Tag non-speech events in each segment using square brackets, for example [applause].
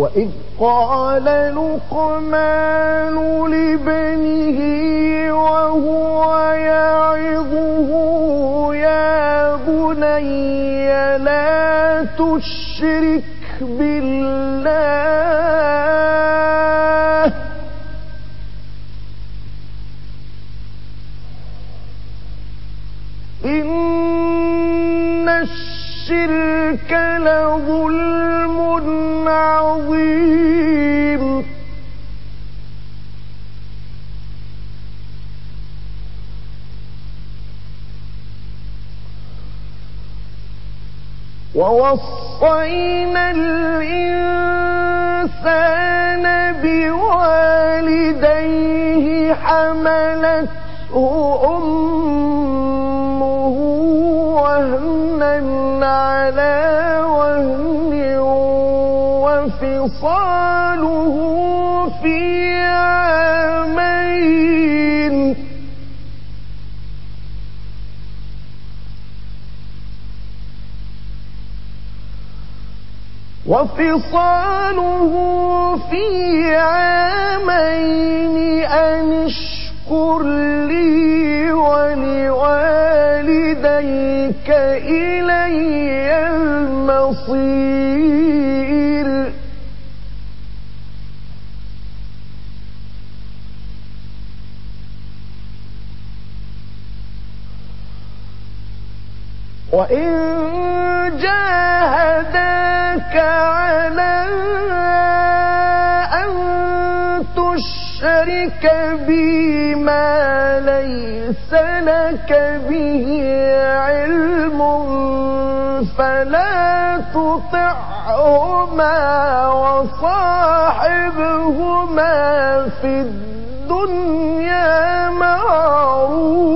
وإذ قال لقمان لابنه وهو يعظه يا بني لا تشرك بالله ووصينا الإنسان بوالديه حملته أمه وهنا على وهن وفصاله وفصاله في عامين أن اشكر لي ولوالديك إلي المصير. وإن تشرك بي ما ليس لك به علم فلا تطعهما وصاحبهما في الدنيا معروفا.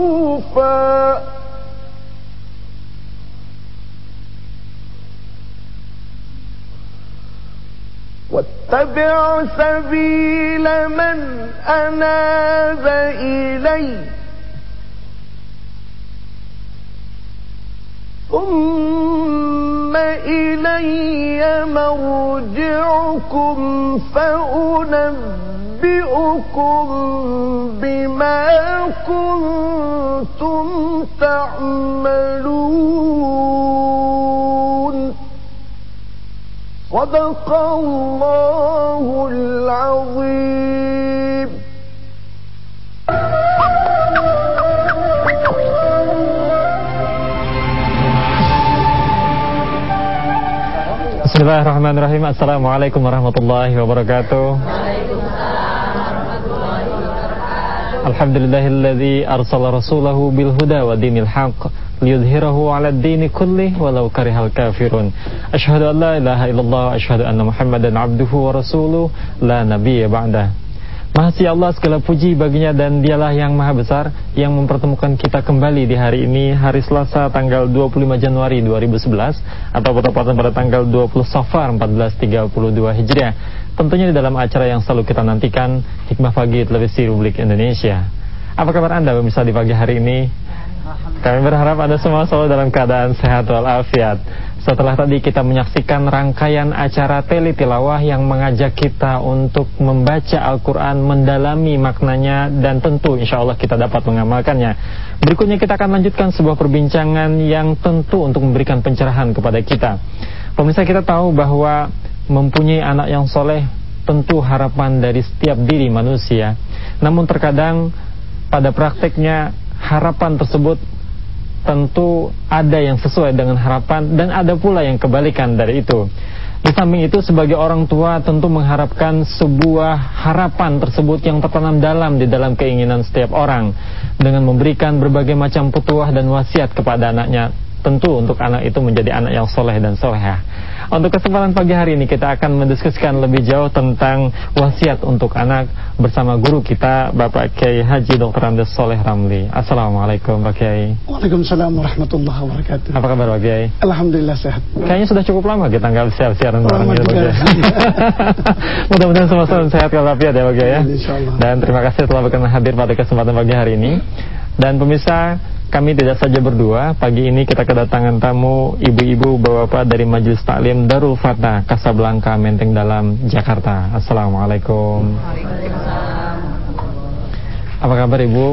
واتبع سبيل من أناب إلي. ثم إلي مرجعكم فأنبئكم بما كنتم تعملون. صدق الله العظيم Bismillahirrahmanirrahim Assalamualaikum warahmatullahi wabarakatuh Alhamdulillahilladzi arsala rasulahu bil huda wa dinil haqq liyudhhirahu 'ala ad-dini kullih walau karihal kafirun Asyhadu an la ilaha illallah asyhadu anna Muhammadan 'abduhu wa rasuluh la nabiyya ba'da Mahasi Allah segala puji baginya dan dialah yang maha besar yang mempertemukan kita kembali di hari ini hari Selasa tanggal 25 Januari 2011 atau bertepatan pada tanggal 20 Safar 1432 Hijriah. Tentunya di dalam acara yang selalu kita nantikan Hikmah Pagi Televisi Republik Indonesia. Apa kabar Anda pemirsa di pagi hari ini? Kami berharap Anda semua selalu dalam keadaan sehat walafiat. Setelah tadi kita menyaksikan rangkaian acara teletilawah yang mengajak kita untuk membaca Al-Quran, mendalami maknanya, dan tentu insya Allah kita dapat mengamalkannya. Berikutnya kita akan lanjutkan sebuah perbincangan yang tentu untuk memberikan pencerahan kepada kita. Pemirsa kita tahu bahwa mempunyai anak yang soleh tentu harapan dari setiap diri manusia. Namun terkadang pada prakteknya harapan tersebut tentu ada yang sesuai dengan harapan dan ada pula yang kebalikan dari itu. Di samping itu sebagai orang tua tentu mengharapkan sebuah harapan tersebut yang tertanam dalam di dalam keinginan setiap orang dengan memberikan berbagai macam petuah dan wasiat kepada anaknya tentu untuk anak itu menjadi anak yang soleh dan soleha. Untuk kesempatan pagi hari ini kita akan mendiskusikan lebih jauh tentang wasiat untuk anak bersama guru kita Bapak Kiai Haji Dr. Andes Soleh Ramli. Assalamualaikum Pak Kiai. Waalaikumsalam warahmatullahi wabarakatuh. Apa kabar Pak Kiai? Alhamdulillah sehat. Kayaknya sudah cukup lama kita nggak siaran bareng gitu Pak. Kiai. [laughs] Mudah-mudahan semua selalu sehat walafiat ya Pak Kiai ya. Insyaallah. Dan terima kasih telah berkenan hadir pada kesempatan pagi hari ini. Dan pemirsa, kami tidak saja berdua. Pagi ini kita kedatangan tamu ibu-ibu bapak-bapak dari Majelis Taklim Darul Fatah Kasablanka Menteng Dalam Jakarta. Assalamualaikum. Apa kabar Ibu?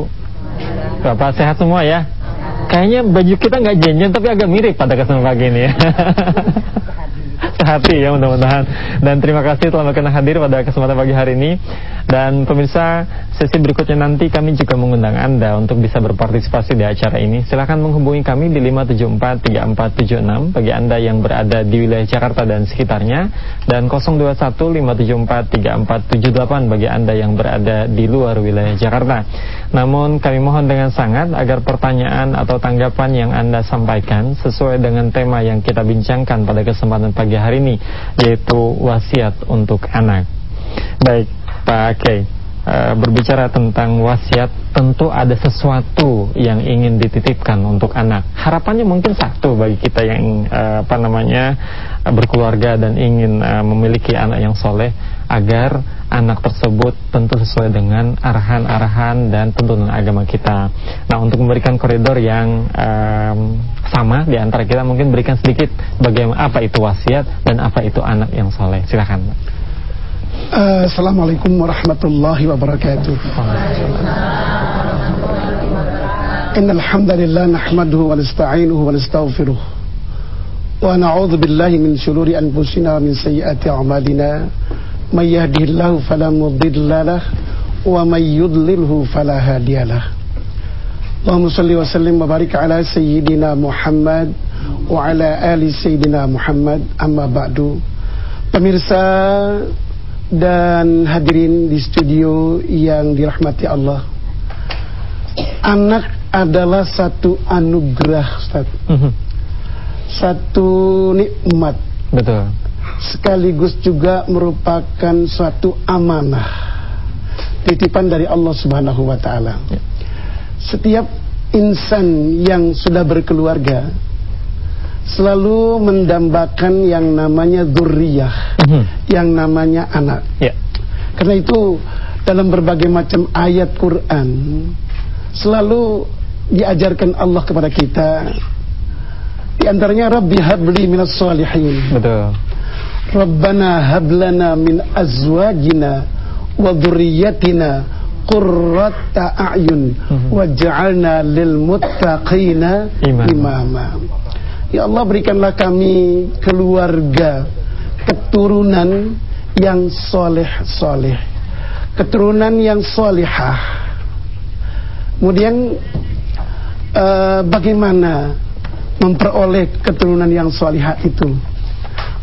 Bapak sehat semua ya? Kayaknya baju kita nggak jenjen tapi agak mirip pada kesempatan pagi ini ya. [laughs] Sehati ya mudah-mudahan. Dan terima kasih telah berkenan hadir pada kesempatan pagi hari ini. Dan pemirsa sesi berikutnya nanti kami juga mengundang Anda Untuk bisa berpartisipasi di acara ini. Silahkan menghubungi kami di 5743476 Bagi Anda yang berada di wilayah Jakarta dan sekitarnya. Dan 0215743478 Bagi Anda yang berada di luar wilayah Jakarta. Namun kami mohon dengan sangat Agar pertanyaan atau tanggapan yang Anda sampaikan Sesuai dengan tema yang kita bincangkan pada kesempatan pagi hari ini Yaitu wasiat untuk anak. Baik Pak Kay eh, Berbicara tentang wasiat Tentu ada sesuatu yang ingin dititipkan untuk anak. Harapannya mungkin satu bagi kita yang eh, Apa namanya Berkeluarga dan ingin eh, memiliki anak yang soleh Agar anak tersebut tentu sesuai dengan arahan-arahan dan tuntunan agama kita Nah untuk memberikan koridor yang em, sama di antara kita Mungkin berikan sedikit bagaimana apa itu wasiat dan apa itu anak yang soleh Silahkan Eh, Assalamualaikum warahmatullahi wabarakatuh. Innal hamdalillah nahmaduhu wa nasta'inuhu wa nastaghfiruh. Wa na'udzu billahi min shururi anfusina wa min sayyiati a'malina. Mudilla lah wa may yudlilhu fala hadiya lah. Allahumma salli wa sallim wa barik ala sayyidina Muhammad wa ala ali sayyidina Muhammad amma ba'du. Pemirsa dan hadirin di studio yang dirahmati Allah. Anak adalah satu anugerah, Ustaz. Mhm. Satu nikmat Betul sekaligus juga merupakan suatu amanah titipan dari Allah Subhanahu wa taala. Ya. Setiap insan yang sudah berkeluarga selalu mendambakan yang namanya zurriyah, Mhm. yang namanya anak. Ya Karena itu dalam berbagai macam ayat Quran selalu diajarkan Allah kepada kita di antaranya Rabbi habli minas salihin. Betul Rabbana hablana min azwajina wa dhurriyyatina qurrata a'yun Mhm. waj'alna lil muttaqina Imama. imama. Ya Allah berikanlah kami keluarga keturunan yang soleh-soleh keturunan yang solehah kemudian eh, bagaimana memperoleh keturunan yang solehah itu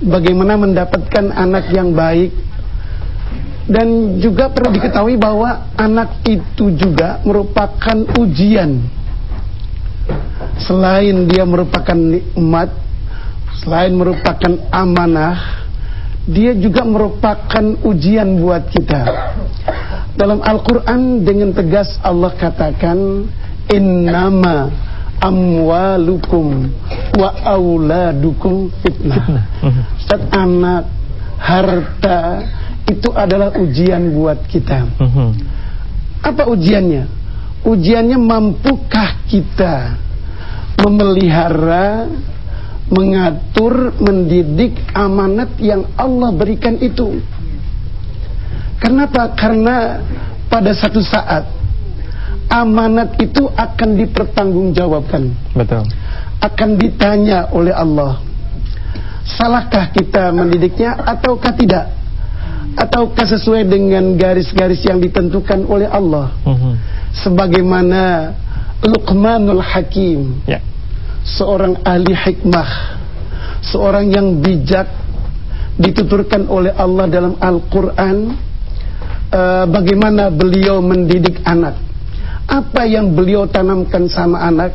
bagaimana mendapatkan anak yang baik. Dan juga perlu diketahui bahwa anak itu juga merupakan ujian. Selain dia merupakan nikmat selain merupakan amanah dia juga merupakan ujian buat kita. Dalam Al-Quran dengan tegas Allah katakan innama amwalukum wa auladukum fitnah Mhm. Ustaz anak harta itu adalah ujian buat kita Mhm. apa ujiannya ujiannya mampukah kita memelihara mengatur mendidik amanat yang Allah berikan itu Kenapa? Karena pada satu saat amanat itu akan dipertanggungjawabkan, Betul akan ditanya oleh Allah. Salahkah kita mendidiknya ataukah tidak? Ataukah sesuai dengan garis-garis yang ditentukan oleh Allah? Mhm. Sebagaimana Luqmanul Hakim, Ya seorang ahli hikmah, seorang yang bijak dituturkan oleh Allah dalam Al-Quran eh, bagaimana beliau mendidik anak apa yang beliau tanamkan sama anak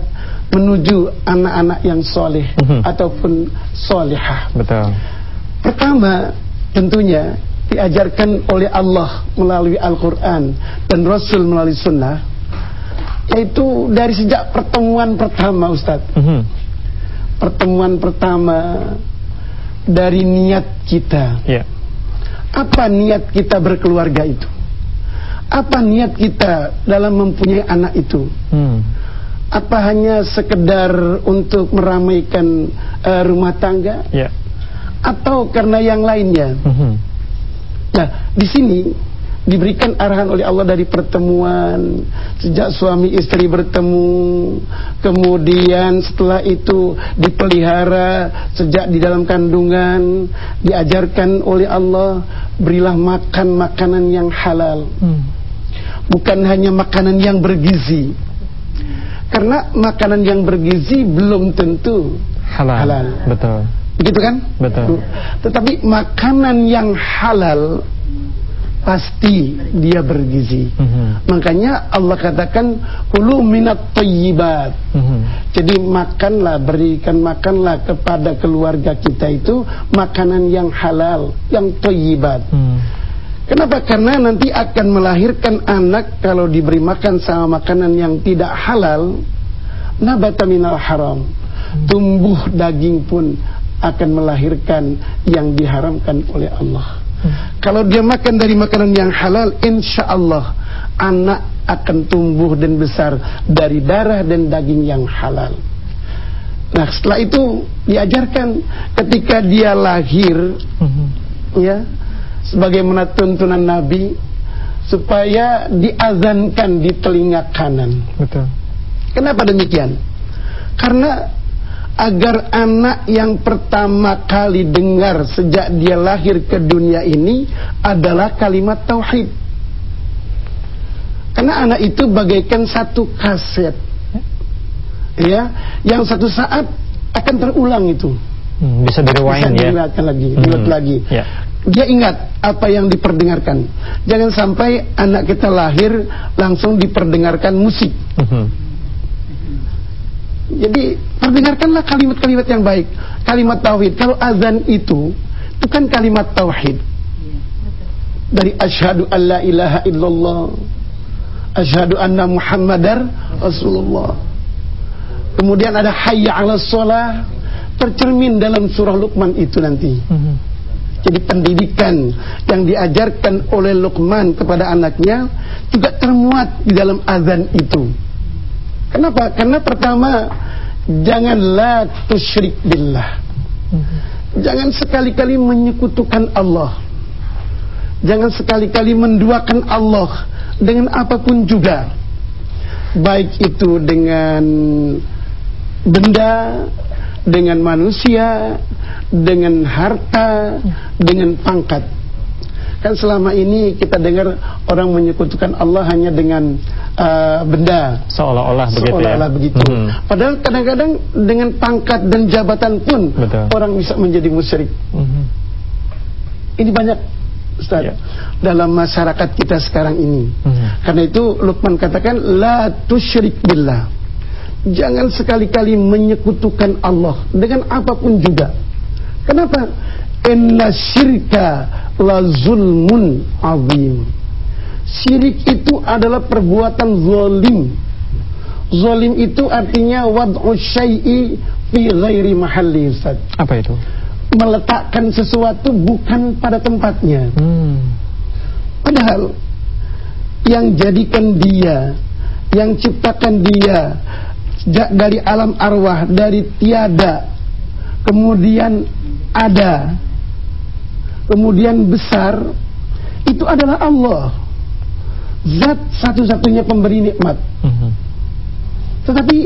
menuju anak-anak yang soleh Mhm. ataupun solehah. Betul. Pertama, tentunya diajarkan oleh Allah melalui Al-Quran dan Rasul melalui Sunnah, yaitu dari sejak pertemuan pertama, Ustadz. Mhm. Pertemuan pertama dari niat kita. Ya. Apa niat kita berkeluarga itu? Apa niat kita dalam mempunyai anak itu? Hmm. Apa hanya sekedar untuk meramaikan eh, rumah tangga Ya. atau karena yang lainnya? Mhm. Nah, di sini diberikan arahan oleh Allah dari pertemuan sejak suami istri bertemu, kemudian setelah itu dipelihara sejak di dalam kandungan, diajarkan oleh Allah berilah makan makanan yang halal, Hmm. bukan hanya makanan yang bergizi. Karena makanan yang bergizi belum tentu Halal. Halal. Betul. Begitu kan? Betul. Tetapi makanan yang halal pasti dia bergizi. Mhm. Makanya Allah katakan kulu minat thayyibat. Mhm. Jadi makanlah, berikan makanlah kepada keluarga kita itu makanan yang halal, yang thayyibat. Hmm. Kenapa? Karena nanti akan melahirkan anak kalau diberi makan sama makanan yang tidak halal, nabata minal haram. Tumbuh daging pun akan melahirkan yang diharamkan oleh Allah. Kalau dia makan dari makanan yang halal, insya Allah anak akan tumbuh dan besar dari darah dan daging yang halal. Nah, setelah itu diajarkan ketika dia lahir, Mhm. ya sebagaimana tuntunan Nabi supaya diazankan di telinga kanan. Betul. Kenapa demikian? Karena agar anak yang pertama kali dengar sejak dia lahir ke dunia ini adalah kalimat tauhid. Karena anak itu bagaikan satu kaset. Ya, yang satu saat akan terulang itu. Hmm, Bisa Bisa direwind ya. diingatkan lagi, Hmm. diingat lagi. Ya. Dia ingat apa yang diperdengarkan. Jangan sampai anak kita lahir langsung diperdengarkan musik. Mhm. Jadi perdengarkanlah kalimat-kalimat yang baik, kalimat tauhid. Kalau azan itu itu kan kalimat tauhid. Dari asyhadu an la ilaha illallah, asyhadu anna muhammadar rasulullah. Kemudian ada hayya 'ala shalah tercermin dalam surah Luqman itu nanti. Mhm. Jadi pendidikan yang diajarkan oleh Luqman kepada anaknya juga termuat di dalam azan itu. Kenapa? Karena pertama janganlah tusyrik billah. Jangan sekali-kali menyekutukan Allah. Jangan sekali-kali menduakan Allah dengan apa pun juga. Baik itu dengan benda, dengan manusia, dengan harta, dengan pangkat. Kan selama ini kita dengar orang menyekutukan Allah hanya dengan uh, benda, Seolah-olah begitu ya. seolah-olah begitu. Mhm. Padahal kadang-kadang dengan pangkat dan jabatan pun Betul. orang bisa menjadi musyrik. Mhm. Ini banyak Ustaz Ya. dalam masyarakat kita sekarang ini. Mhm. Karena itu Luqman katakan la tusyrik billah. Jangan sekali-kali menyekutukan Allah dengan apa pun juga. Kenapa? Inna syirka la zulmun azim. Syirik itu adalah perbuatan zalim. Zalim itu artinya wad'u syai'i fi ghairi mahalli Ustaz. Apa itu? Meletakkan sesuatu bukan pada tempatnya. Hmm. Padahal yang jadikan dia, yang ciptakan dia dari alam arwah, dari tiada, kemudian ada, kemudian besar, itu adalah Allah. Zat satu-satunya pemberi nikmat. Mhm. Tetapi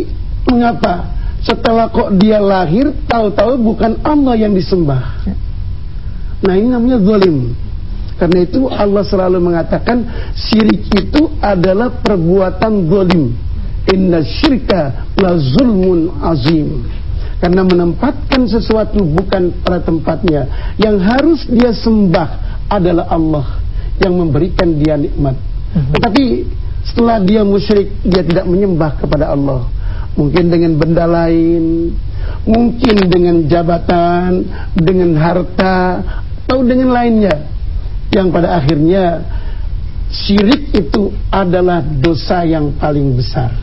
mengapa setelah kok dia lahir tahu-tahu bukan Allah yang disembah? Nah ini namanya zalim. Karena itu Allah selalu mengatakan syirik itu adalah perbuatan zalim. Inna syirka la zulmun azim. Karena menempatkan sesuatu bukan pada tempatnya. Yang harus dia sembah adalah Allah yang memberikan dia nikmat. Tetapi setelah dia musyrik, dia tidak menyembah kepada Allah. mungkin dengan benda lain, mungkin dengan jabatan, dengan harta, atau dengan lainnya. Yang pada akhirnya syirik itu adalah dosa yang paling besar.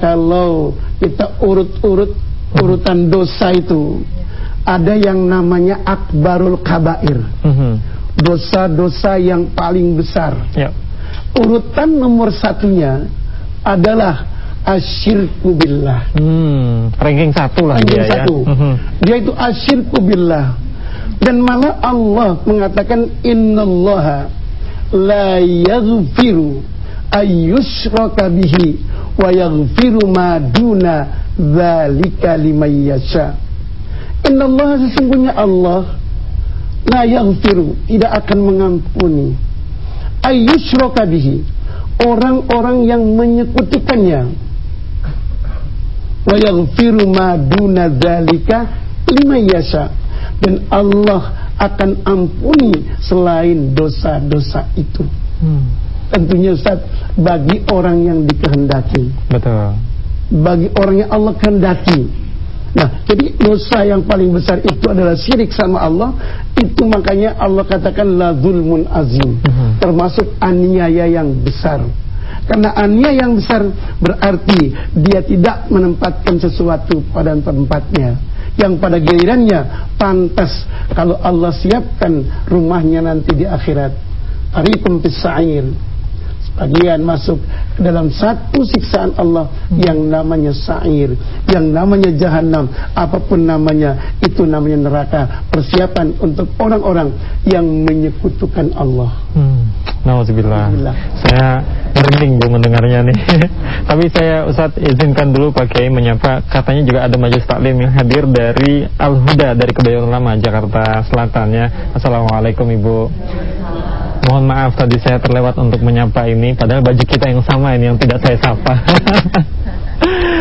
Kalau kita urut-urut urutan dosa itu, ada yang namanya akbarul kabair. Mhm. Dosa-dosa yang paling besar. Ya. Urutan nomor satunya adalah asyirku billah. Hmm, ranking satu lah Ranking dia ya. satu. Mhm. Dia itu asyirku billah. Dan malah Allah mengatakan innallaha la yaghfiru ayyushraka bihi wa yaghfiru ma duna dzalika liman yasha. Innallaha sesungguhnya Allah la yaghfiru tidak akan mengampuni. Ayyushraka bihi orang-orang yang menyekutukannya. Wa yaghfiru ma duna dzalika liman yasha. Dan Allah akan ampuni selain dosa-dosa itu. Hmm, tentunya Ustaz bagi orang yang dikehendaki betul. bagi orang yang Allah kehendaki Nah, jadi dosa yang paling besar itu adalah syirik sama Allah. Itu makanya Allah katakan la zulmun azim. Mhm. Termasuk aniaya yang besar. Karena aniaya yang besar berarti dia tidak menempatkan sesuatu pada tempatnya. Yang pada gilirannya pantas kalau Allah siapkan rumahnya nanti di akhirat. Tarikum fis sa'ir. Sebagian masuk dalam satu siksaan Allah yang namanya sa'ir, yang namanya jahanam, apa pun namanya, itu namanya neraka. Persiapan untuk orang-orang yang menyekutukan Allah. Hmm. Nauzubillah. Saya merinding bu mendengarnya nih. [laughs] Tapi saya Ustaz izinkan dulu Pak Kiai menyapa. Katanya juga ada majelis taklim yang hadir dari Al Huda dari Kebayoran Lama Jakarta Selatan ya. Assalamualaikum Ibu. Mohon maaf tadi saya terlewat untuk menyapa ini padahal baju kita yang sama ini yang tidak saya sapa. [laughs]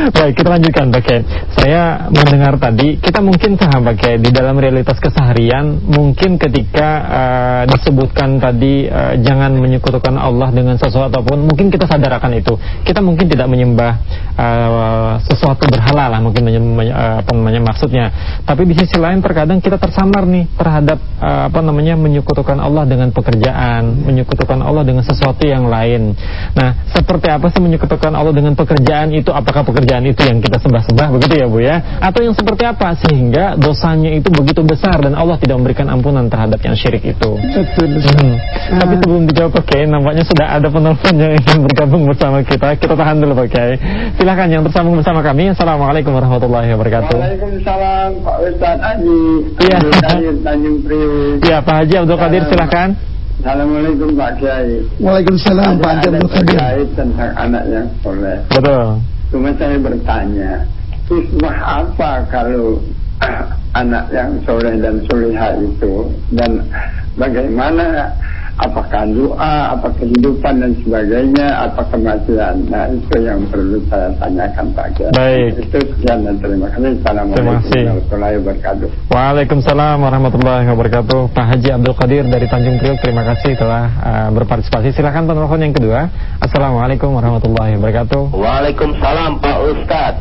Baik, kita lanjutkan Pak Kiai. Saya mendengar tadi, kita mungkin paham Pak Kiai, di dalam realitas keseharian, mungkin ketika eh, disebutkan tadi eh, jangan menyekutukan Allah dengan sesuatu apa pun, mungkin kita sadar akan itu. Kita mungkin tidak menyembah eh, sesuatu berhala lah, mungkin eh, apa namanya maksudnya. Tapi di sisi lain terkadang kita tersamar nih terhadap eh, apa namanya menyekutukan Allah dengan pekerjaan, menyekutukan Allah dengan sesuatu yang lain. Nah, seperti apa sih menyekutukan Allah dengan pekerjaan itu? Apakah pekerjaan itu yang kita sembah-sembah begitu ya Bu ya? Atau yang seperti apa sehingga dosanya itu begitu besar dan Allah tidak memberikan ampunan terhadap yang syirik itu? Betul. Hmm. Tapi sebelum dijawab Pak Kiai, nampaknya sudah ada penelpon yang ingin bergabung bersama kita. Kita tahan dulu Pak Kiai. Silakan yang tersambung bersama kami. Assalamualaikum warahmatullahi wabarakatuh. Waalaikumsalam Pak Ustadz Haji Iya. Tanjung Priuk Ya Pak Haji Abdul Qadir silakan. Assalamualaikum Pak Kiai Waalaikumsalam Pak Abdul Qadir. terkait tentang anak yang soleh Betul. Cuma saya bertanya Hikmah apa kalau [coughs] anak yang soleh dan soleha itu? Dan bagaimana Apakah doa, apa kehidupan dan sebagainya, apa kematian Nah itu yang perlu saya tanyakan Pak Kiai Baik. Itu sekian dan terima kasih Assalamualaikum Terima kasih. warahmatullahi wabarakatuh Waalaikumsalam warahmatullahi wabarakatuh. Pak Haji Abdul Qadir dari Tanjung Priok, terima kasih telah uh, berpartisipasi. Silakan penelpon yang kedua. Assalamualaikum warahmatullahi wabarakatuh. Waalaikumsalam Pak Ustadz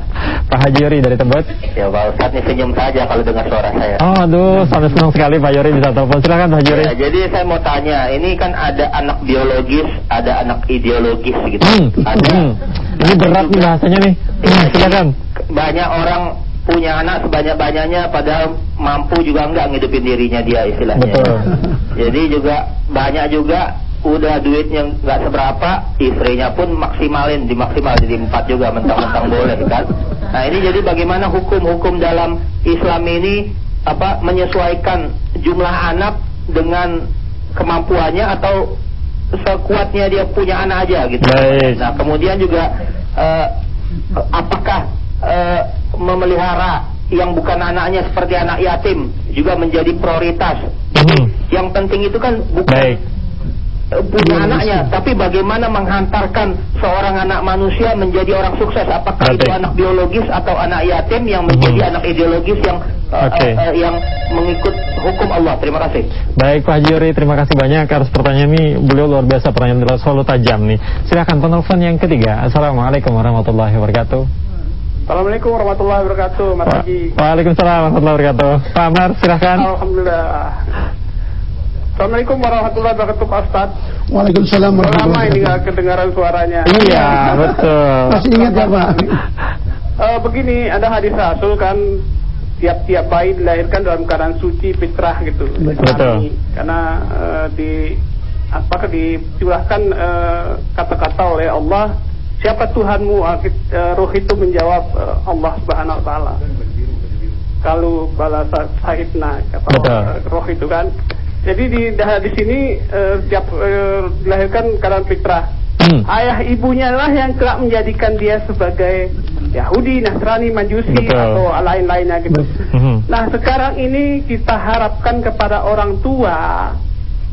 Pak Haji Yuri dari Tebet. Ya Pak Ustadz nih senyum saja kalau dengar suara saya Oh, aduh, sangat senang sekali Pak Yuri bisa telepon. Silakan Pak Haji Yuri. Ya, jadi saya mau tanya, ini kan ada anak biologis, ada anak ideologis gitu. Hmm, Ada. hmm. Ini berat nih bahasanya nih. Jadi silakan. Banyak orang punya anak sebanyak-banyaknya padahal mampu juga enggak ngidupin dirinya dia istilahnya. Betul. Jadi juga banyak juga udah duitnya nggak seberapa, istrinya pun maksimalin, dimaksimal jadi empat juga mentang-mentang boleh kan. Nah ini jadi bagaimana hukum-hukum dalam Islam ini apa menyesuaikan jumlah anak dengan kemampuannya atau sekuatnya dia punya anak aja gitu. Baik. Nah kemudian juga eh, apakah eh, memelihara yang bukan anaknya seperti anak yatim juga menjadi prioritas. Hmm. Yang penting itu kan bukan Baik. eh, punya anaknya, tapi bagaimana menghantarkan seorang anak manusia menjadi orang sukses? Apakah itu anak biologis atau anak yatim yang menjadi hmm. anak ideologis yang okay. uh, uh, yang mengikut hukum Allah? Terima kasih. Baik Pak Juri, terima kasih banyak atas pertanyaan ini. Beliau luar biasa pertanyaan beliau selalu tajam nih. Silakan penelpon yang ketiga. Assalamualaikum warahmatullahi wabarakatuh. Assalamualaikum warahmatullahi wabarakatuh, Mas Haji. Waalaikumsalam warahmatullahi wabarakatuh. Pak Amar, silakan. Alhamdulillah. Assalamualaikum warahmatullahi wabarakatuh Pak Ustaz Waalaikumsalam warahmatullahi wabarakatuh Lama ini gak kedengaran suaranya Iya betul Masih ingat ya Pak uh, Begini ada hadis Rasul kan Tiap-tiap bayi dilahirkan dalam keadaan suci fitrah gitu. Betul. Karena uh, di Apakah dicurahkan uh, kata-kata oleh Allah Siapa Tuhanmu? Uh, Roh itu menjawab uh, Allah subhanahu wa ta'ala. Kalau balas sahibna kata Betul. roh itu kan. Jadi di di sini uh, tiap uh, dilahirkan karena fitrah. Hmm. Ayah ibunya lah yang kelak menjadikan dia sebagai Yahudi, Nasrani, Majusi Betul. atau lain-lainnya gitu. Hmm. Nah sekarang ini kita harapkan kepada orang tua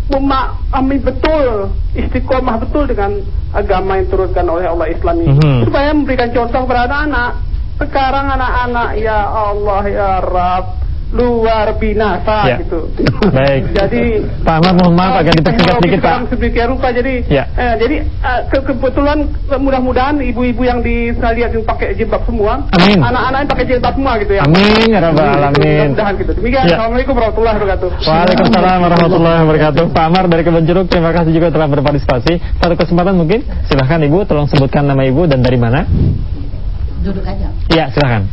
memahami betul istiqomah betul dengan agama yang turunkan oleh Allah Islam ini hmm. supaya memberikan contoh kepada anak-anak. Sekarang anak-anak ya Allah ya Rabb luar binasa ya. gitu. [laughs] Baik. Jadi Pak Ahmad mohon maaf agak dipersingkat sedikit Pak. Sedemikian rupa jadi ya. eh, jadi uh, ke kebetulan mudah-mudahan ibu-ibu yang di saya lihat yang pakai jilbab semua, Amin. anak-anak yang pakai jilbab semua gitu ya. Amin ya rabbal alamin. Mudah-mudahan gitu. Demikian. Ya. Assalamualaikum warahmatullahi wabarakatuh. Waalaikumsalam warahmatullahi wabarakatuh. Pak Amar dari Kebun Jeruk terima kasih juga telah berpartisipasi. Satu kesempatan mungkin silahkan Ibu tolong sebutkan nama Ibu dan dari mana? Duduk aja. Iya, silahkan.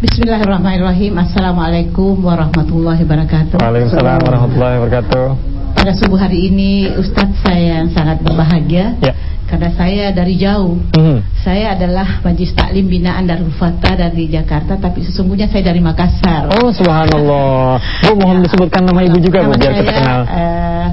Bismillahirrahmanirrahim. Assalamualaikum warahmatullahi wabarakatuh. Waalaikumsalam warahmatullahi wabarakatuh. Pada subuh hari ini Ustadz saya sangat berbahagia ya. Karena saya dari jauh. Mm Saya adalah Majlis Taklim Binaan Darul Fatah dari Jakarta Tapi sesungguhnya saya dari Makassar. Oh subhanallah. Bu mohon ya. disebutkan nama ibu juga nama Bu biar kita kenal uh,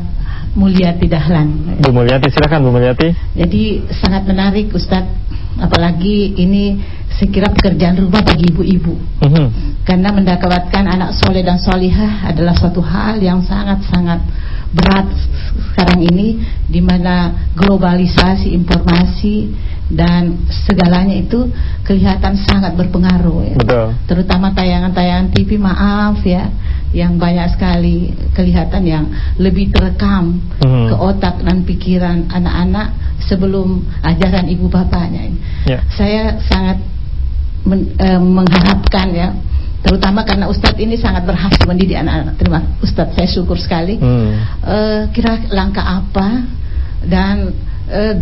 Mulyati Dahlan. Bu Mulyati silakan Bu Mulyati. Jadi sangat menarik Ustadz. Apalagi ini saya kira pekerjaan rumah bagi ibu-ibu mm -hmm. karena mendapatkan anak soleh dan solihah adalah suatu hal yang sangat-sangat berat sekarang ini di mana globalisasi informasi dan segalanya itu kelihatan sangat berpengaruh ya. Betul. Terutama tayangan-tayangan TV maaf ya yang banyak sekali kelihatan yang lebih terekam hmm. ke otak dan pikiran anak-anak sebelum ajaran ibu bapaknya. Yeah. Saya sangat men, eh, mengharapkan ya terutama karena Ustadz ini sangat berhasil mendidik anak-anak. Terima Ustadz saya syukur sekali. Hmm. Uh, kira langkah apa dan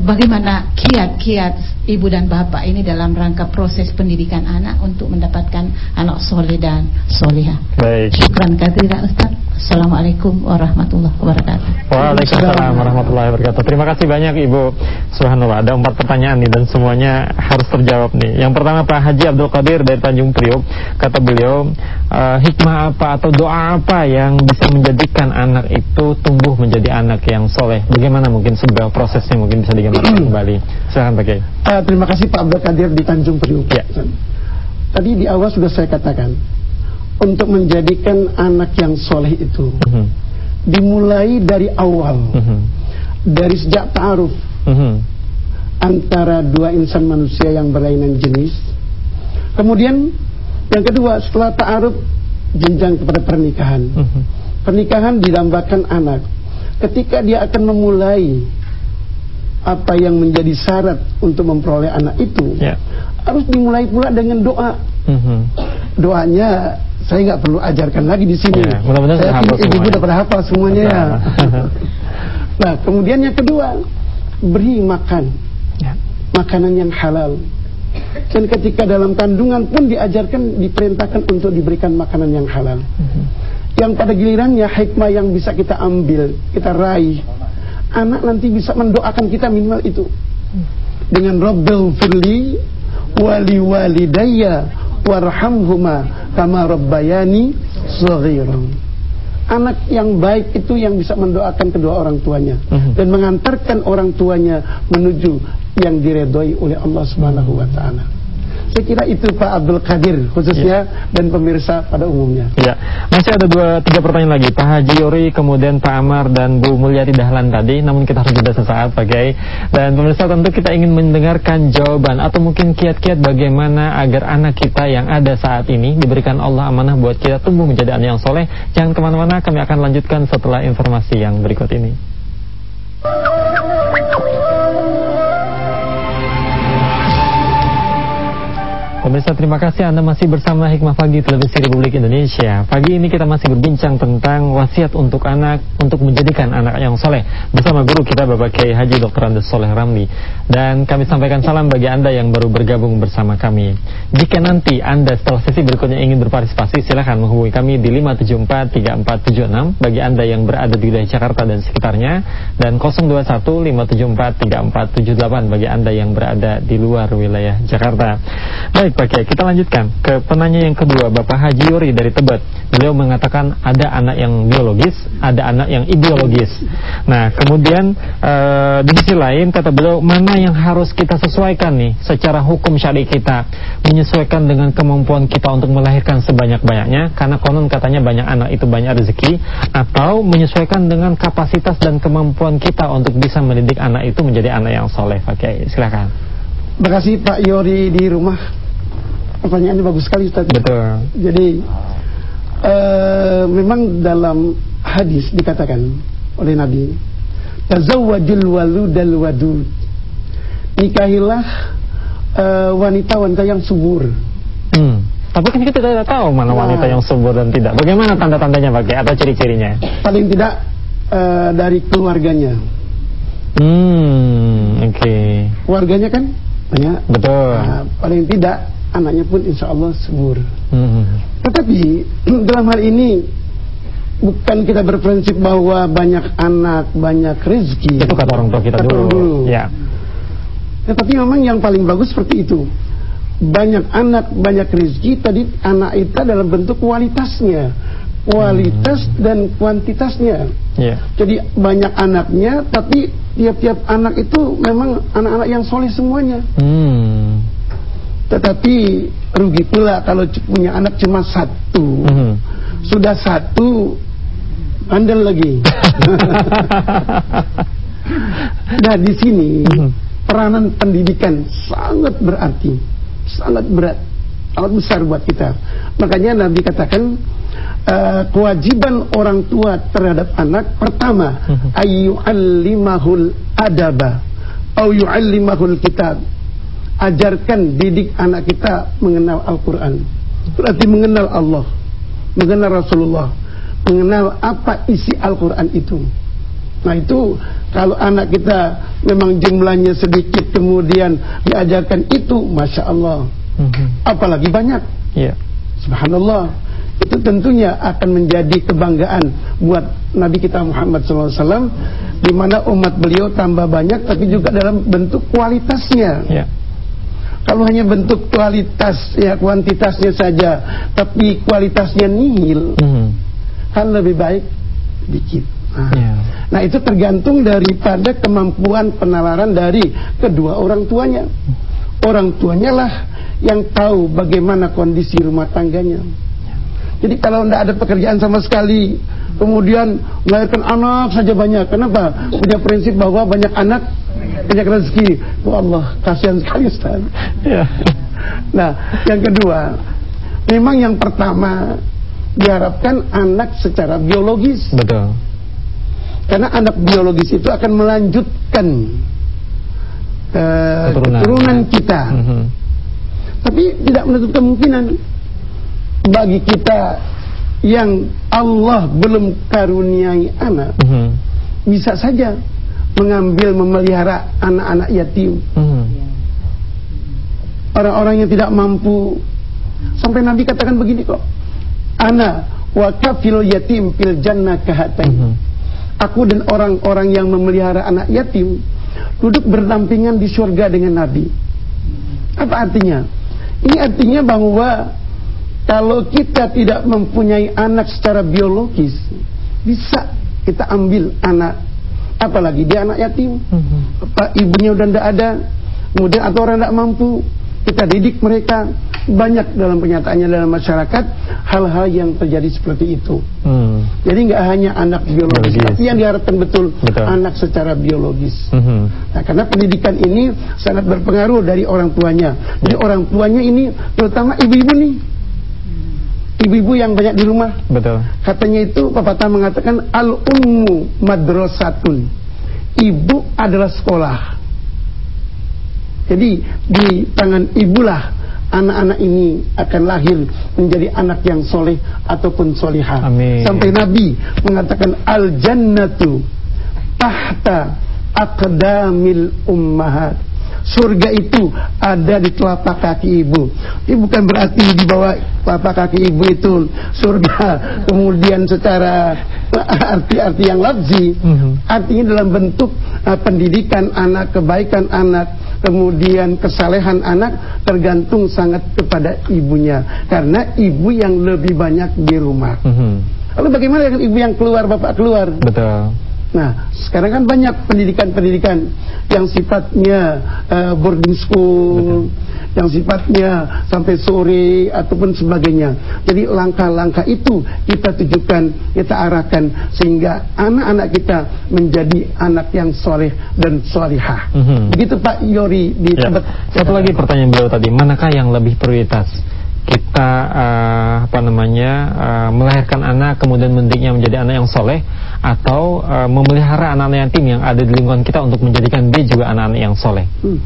bagaimana kiat-kiat ibu dan bapak ini dalam rangka proses pendidikan anak untuk mendapatkan anak soleh dan soleha. Baik. Syukran kathira Ustadz. Assalamualaikum warahmatullahi wabarakatuh. Waalaikumsalam warahmatullahi wabarakatuh. Terima kasih banyak Ibu Subhanallah. Ada empat pertanyaan nih dan semuanya harus terjawab nih. Yang pertama Pak Haji Abdul Qadir dari Tanjung Priok kata beliau uh, hikmah apa atau doa apa yang bisa menjadikan anak itu tumbuh menjadi anak yang soleh. Bagaimana mungkin sebuah prosesnya mungkin bisa digambarkan [clears throat] kembali. Silahkan Pak Uh, terima kasih Pak Abdul Qadir di Tanjung Priok. Ya. Tadi di awal sudah saya katakan untuk menjadikan anak yang soleh itu mhm. -huh. dimulai dari awal mhm. -huh. dari sejak ta'aruf mhm. -huh. antara dua insan manusia yang berlainan jenis kemudian yang kedua setelah ta'aruf jenjang kepada pernikahan uh -huh. pernikahan didambakan anak ketika dia akan memulai apa yang menjadi syarat untuk memperoleh anak itu yeah. harus dimulai pula dengan doa uh -huh. doanya saya nggak perlu ajarkan lagi di sini. Ya, saya ibu-ibu udah pada hafal semuanya ya. [laughs] [laughs] nah, kemudian yang kedua, beri makan. Ya. Makanan yang halal. Dan ketika dalam kandungan pun diajarkan, diperintahkan untuk diberikan makanan yang halal. Mhm. Yang pada gilirannya hikmah yang bisa kita ambil, kita raih. Anak nanti bisa mendoakan kita minimal itu. Dengan Rabbil firli wali walidayya warhamhuma kama rabbayani shaghiran. Anak yang baik itu yang bisa mendoakan kedua orang tuanya uh mhm. -huh. dan mengantarkan orang tuanya menuju yang diredoi oleh Allah Subhanahu wa taala. Saya kira itu Pak Abdul Qadir khususnya ya. dan pemirsa pada umumnya. Ya, masih ada dua tiga pertanyaan lagi Pak Haji Yori, kemudian Pak Amar dan Bu Mulyadi Dahlan tadi. Namun kita harus jeda sesaat Pak Kiai. Dan pemirsa tentu kita ingin mendengarkan jawaban atau mungkin kiat-kiat bagaimana agar anak kita yang ada saat ini diberikan Allah amanah buat kita tumbuh menjadi anak yang soleh. Jangan ke mana-mana, kami akan lanjutkan setelah informasi yang berikut ini. Pemirsa terima kasih. Anda masih bersama Hikmah Pagi Televisi Republik Indonesia. Pagi ini kita masih berbincang tentang wasiat untuk anak Untuk menjadikan anak yang soleh. Bersama guru kita Bapak Kiai Haji Dr. Andes Soleh Ramli. Dan kami sampaikan salam bagi Anda yang baru bergabung bersama kami. Jika nanti Anda setelah sesi berikutnya ingin berpartisipasi Silahkan menghubungi kami di 574-3476 Bagi Anda yang berada di wilayah Jakarta dan sekitarnya. Dan 021-574-3478 Bagi Anda yang berada di luar wilayah Jakarta. Baik Oke, kita lanjutkan ke penanya yang kedua, Bapak Haji Yuri dari Tebet. Beliau mengatakan ada anak yang biologis, ada anak yang ideologis. Nah, kemudian e, di sisi lain kata beliau mana yang harus kita sesuaikan nih secara hukum syari kita, menyesuaikan dengan kemampuan kita untuk melahirkan sebanyak-banyaknya karena konon katanya banyak anak itu banyak rezeki atau menyesuaikan dengan kapasitas dan kemampuan kita untuk bisa mendidik anak itu menjadi anak yang soleh. Oke, silakan. Terima kasih Pak Yori di rumah pertanyaannya bagus sekali Ustaz. Betul. Jadi uh, memang dalam hadis dikatakan oleh Nabi, tazawwajul waludal wadud. Nikahilah uh, wanita-wanita yang subur. Hmm. Tapi kan kita tidak tahu mana nah, wanita yang subur dan tidak. Bagaimana tanda-tandanya pakai atau ciri-cirinya? Paling tidak uh, dari keluarganya. Hmm, oke. Okay. Keluarganya kan banyak. Betul. Nah, paling tidak anaknya pun insya Allah subur. Hmm. Tetapi [clears throat] dalam hal ini bukan kita berprinsip bahwa banyak anak banyak rezeki. Itu kata orang tua kita dulu. dulu. Ya. Tetapi memang yang paling bagus seperti itu. Banyak anak banyak rezeki tadi anak itu dalam bentuk kualitasnya kualitas hmm. dan kuantitasnya. Yeah. Jadi banyak anaknya, tapi tiap-tiap anak itu memang anak-anak yang soleh semuanya. Hmm. Tetapi rugi pula kalau punya anak cuma satu. Mm -hmm. Sudah satu, andal lagi. [laughs] nah di sini mm -hmm. peranan pendidikan sangat berarti, sangat berat, sangat besar buat kita. Makanya Nabi katakan uh, kewajiban orang tua terhadap anak pertama mm -hmm. ayyu'allimahul adaba au yu'allimahul kitab ajarkan didik anak kita mengenal Al-Quran. Berarti mengenal Allah. Mengenal Rasulullah. Mengenal apa isi Al-Quran itu. Nah itu kalau anak kita memang jumlahnya sedikit kemudian diajarkan itu Masya Allah. Mm-hmm. apalagi banyak. Yeah. Subhanallah. Itu tentunya akan menjadi kebanggaan buat Nabi kita Muhammad SAW di mana umat beliau tambah banyak tapi juga dalam bentuk kualitasnya. Yeah. Kalau hanya bentuk kualitas ya kuantitasnya saja, tapi kualitasnya nihil, hmm. kan lebih baik dikit. Nah, yeah. nah itu tergantung daripada kemampuan penalaran dari kedua orang tuanya. Orang tuanya lah yang tahu bagaimana kondisi rumah tangganya. Jadi kalau tidak ada pekerjaan sama sekali, kemudian melahirkan anak saja banyak. Kenapa? Punya prinsip bahwa banyak anak banyak rezeki. Oh Allah, kasihan sekali Ustaz. Ya. Nah, yang kedua, memang yang pertama diharapkan anak secara biologis. Betul. Karena anak biologis itu akan melanjutkan uh, keturunan. keturunan kita. Mm -hmm. Tapi tidak menutup kemungkinan bagi kita yang Allah belum karuniai anak, mm -hmm. bisa saja mengambil memelihara anak-anak yatim. Hmm. Orang-orang yang tidak mampu. Sampai Nabi katakan begini kok. Ana wa kafil yatim fil jannah kahatain. Hmm. Aku dan orang-orang yang memelihara anak yatim duduk berdampingan di surga dengan Nabi. Apa artinya? Ini artinya bahwa kalau kita tidak mempunyai anak secara biologis, bisa kita ambil anak apalagi dia anak yatim, apa ibunya udah tidak ada, kemudian atau orang tidak mampu, kita didik mereka banyak dalam kenyataannya dalam masyarakat hal-hal yang terjadi seperti itu. Hmm. Jadi nggak hanya anak biologis, biologis, tapi yang diharapkan betul, betul. anak secara biologis. Hmm. Nah, karena pendidikan ini sangat berpengaruh dari orang tuanya. Jadi orang tuanya ini terutama ibu-ibu nih. Ibu-ibu yang banyak di rumah. Betul. Katanya itu pepatah mengatakan al ummu madrasatun. Ibu adalah sekolah. Jadi di tangan ibulah anak-anak ini akan lahir menjadi anak yang soleh ataupun solihah. Sampai Nabi mengatakan al jannatu tahta aqdamil ummahat. Surga itu ada di telapak kaki ibu. Ini bukan berarti di bawah telapak kaki ibu itu surga. [laughs] Kemudian secara arti-arti yang lafzi, mhm. artinya dalam bentuk uh, pendidikan anak, kebaikan anak, kemudian kesalehan anak tergantung sangat kepada ibunya karena ibu yang lebih banyak di rumah. Mm -hmm. Lalu bagaimana dengan ibu yang keluar, bapak keluar? Betul. Nah, sekarang kan banyak pendidikan-pendidikan yang sifatnya uh, boarding school, Betul. yang sifatnya sampai sore ataupun sebagainya. Jadi langkah-langkah itu kita tujukan, kita arahkan sehingga anak-anak kita menjadi anak yang soleh dan solihah. Mm -hmm. Begitu Pak Yori di ya. Satu lagi pertanyaan beliau tadi, manakah yang lebih prioritas? Kita uh, apa namanya uh, melahirkan anak kemudian mendidiknya menjadi anak yang soleh atau uh, memelihara anak-anak yatim yang ada di lingkungan kita untuk menjadikan dia juga anak-anak yang soleh. Hmm.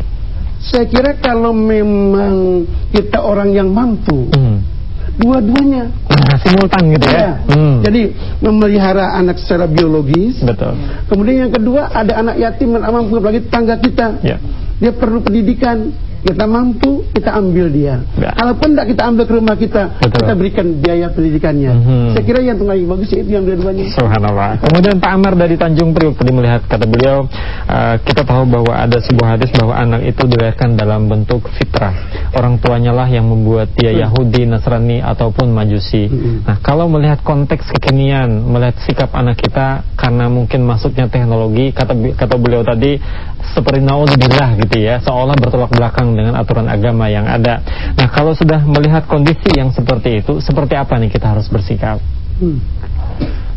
Saya kira kalau memang kita orang yang mampu, hmm. dua-duanya nah, simultan gitu ya. ya. Hmm. Jadi memelihara anak secara biologis. Betul. Kemudian yang kedua ada anak yatim dan mampu apalagi tangga kita. Ya. Dia perlu pendidikan kita mampu, kita ambil dia. Ya. Kalaupun tidak kita ambil ke rumah kita, Betul. kita berikan biaya pendidikannya. Mm -hmm. Saya kira yang paling bagus itu yang dua-duanya. Subhanallah. Kemudian Pak Amar dari Tanjung Priok tadi melihat kata beliau, uh, kita tahu bahwa ada sebuah hadis bahwa anak itu dilahirkan dalam bentuk fitrah. Orang tuanya lah yang membuat dia hmm. Yahudi, Nasrani ataupun Majusi. Hmm. Nah, kalau melihat konteks kekinian, melihat sikap anak kita karena mungkin masuknya teknologi, kata kata beliau tadi seperti naudzubillah gitu ya, seolah bertolak belakang dengan aturan agama yang ada. Nah, kalau sudah melihat kondisi yang seperti itu, seperti apa nih kita harus bersikap? Hmm.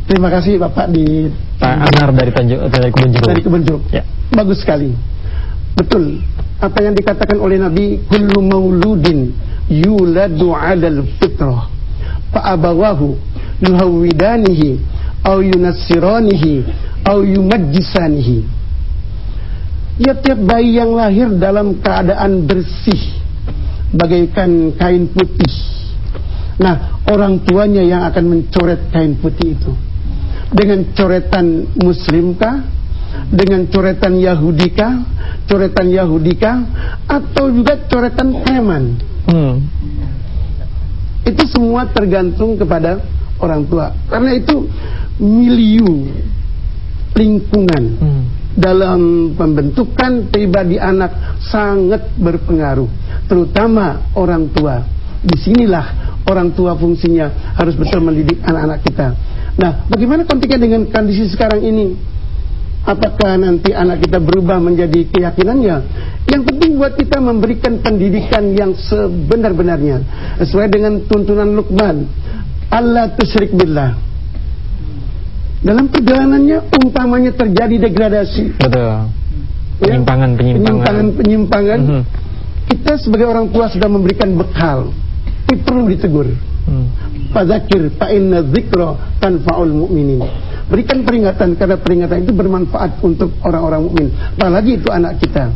Terima kasih Bapak di Pak Anar dari Tanjung dari Kebun Jeruk. Dari Kebun Jeruk. Ya. Bagus sekali. Betul. Apa yang dikatakan oleh Nabi, kullu mauludin yuladu 'alal fitrah. Fa abawahu yuhawidanihi au yunassiranihi au yumajjisanihi Tiap-tiap bayi yang lahir dalam keadaan bersih bagaikan kain putih. Nah, orang tuanya yang akan mencoret kain putih itu dengan coretan muslimkah, dengan coretan yahudikah, coretan yahudikah, atau juga coretan preman. Hmm. Itu semua tergantung kepada orang tua. Karena itu milieu lingkungan. Hmm dalam pembentukan pribadi anak sangat berpengaruh, terutama orang tua. Di sinilah orang tua fungsinya harus betul mendidik anak-anak kita. Nah, bagaimana konteksnya dengan kondisi sekarang ini? Apakah nanti anak kita berubah menjadi keyakinannya? Yang penting buat kita memberikan pendidikan yang sebenar-benarnya sesuai dengan tuntunan Luqman. Allah tusyrik billah dalam perjalanannya umpamanya terjadi degradasi. Betul. Penyimpangan, ya? penyimpangan. Penyimpangan, penyimpangan. Mm -hmm. Kita sebagai orang tua sudah memberikan bekal. Ini perlu ditegur. Mm. Fadzakir fa inna dzikra tanfa'ul mu'minin. Berikan peringatan karena peringatan itu bermanfaat untuk orang-orang mukmin. Apalagi itu anak kita.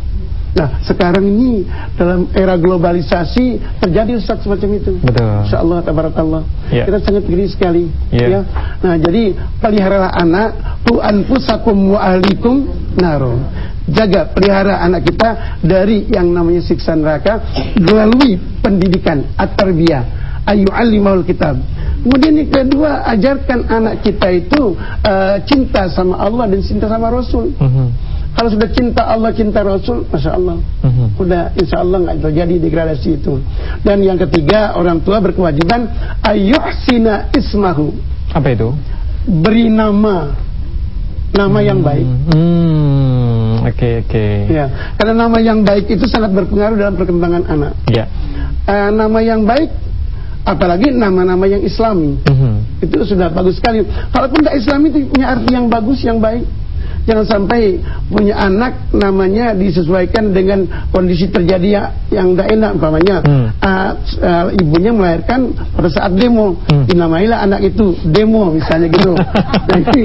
Nah, sekarang ini dalam era globalisasi terjadi Ustaz semacam itu. Betul. Insyaallah tabarakallah. Yeah. Kita sangat geri sekali yeah. ya. Nah, jadi peliharalah anak tu anfusakum wa ahlikum naro. Jaga pelihara anak kita dari yang namanya siksa neraka melalui pendidikan at-tarbiyah ayu alimul kitab. Kemudian yang kedua, ajarkan anak kita itu uh, cinta sama Allah dan cinta sama Rasul. Uh mhm. Kalau sudah cinta Allah, cinta Rasul, masya Allah, uh-huh. udah insya Allah nggak terjadi degradasi itu. Dan yang ketiga, orang tua berkewajiban ayuhsina ismahu. Apa itu? Beri nama nama yang baik. Hmm, oke oke. Okay. Ya, karena nama yang baik itu sangat berpengaruh dalam perkembangan anak. Ya. Uh, nama yang baik, apalagi nama-nama yang Islami, mm -hmm. itu sudah bagus sekali. Kalaupun tidak Islami itu punya arti yang bagus, yang baik. Jangan sampai punya anak namanya disesuaikan dengan kondisi terjadi yang, yang tidak enak. Umpamanya hmm. uh, uh, ibunya melahirkan pada saat demo, hmm. dinamailah anak itu demo misalnya gitu. [laughs] jadi,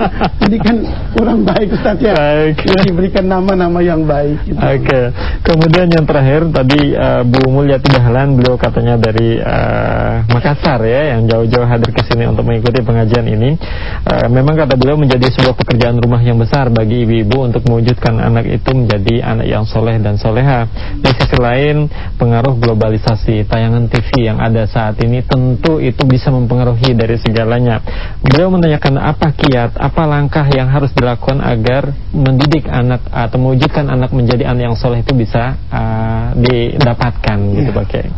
jadi kan kurang baik Ustaz ya. Baik. Jadi berikan nama-nama yang baik. Gitu. Oke. Okay. Kemudian yang terakhir tadi uh, Bu Mulyati Dahlan beliau katanya dari uh, Makassar ya yang jauh-jauh hadir ke sini untuk mengikuti pengajian ini. Uh, memang kata beliau menjadi sebuah pekerjaan rumah yang besar bagi bagi ibu-ibu untuk mewujudkan anak itu menjadi anak yang soleh dan soleha. Di sisi lain, pengaruh globalisasi tayangan TV yang ada saat ini tentu itu bisa mempengaruhi dari segalanya. Beliau menanyakan apa kiat, apa langkah yang harus dilakukan agar mendidik anak atau mewujudkan anak menjadi anak yang soleh itu bisa uh, didapatkan gitu, Pak Kiai.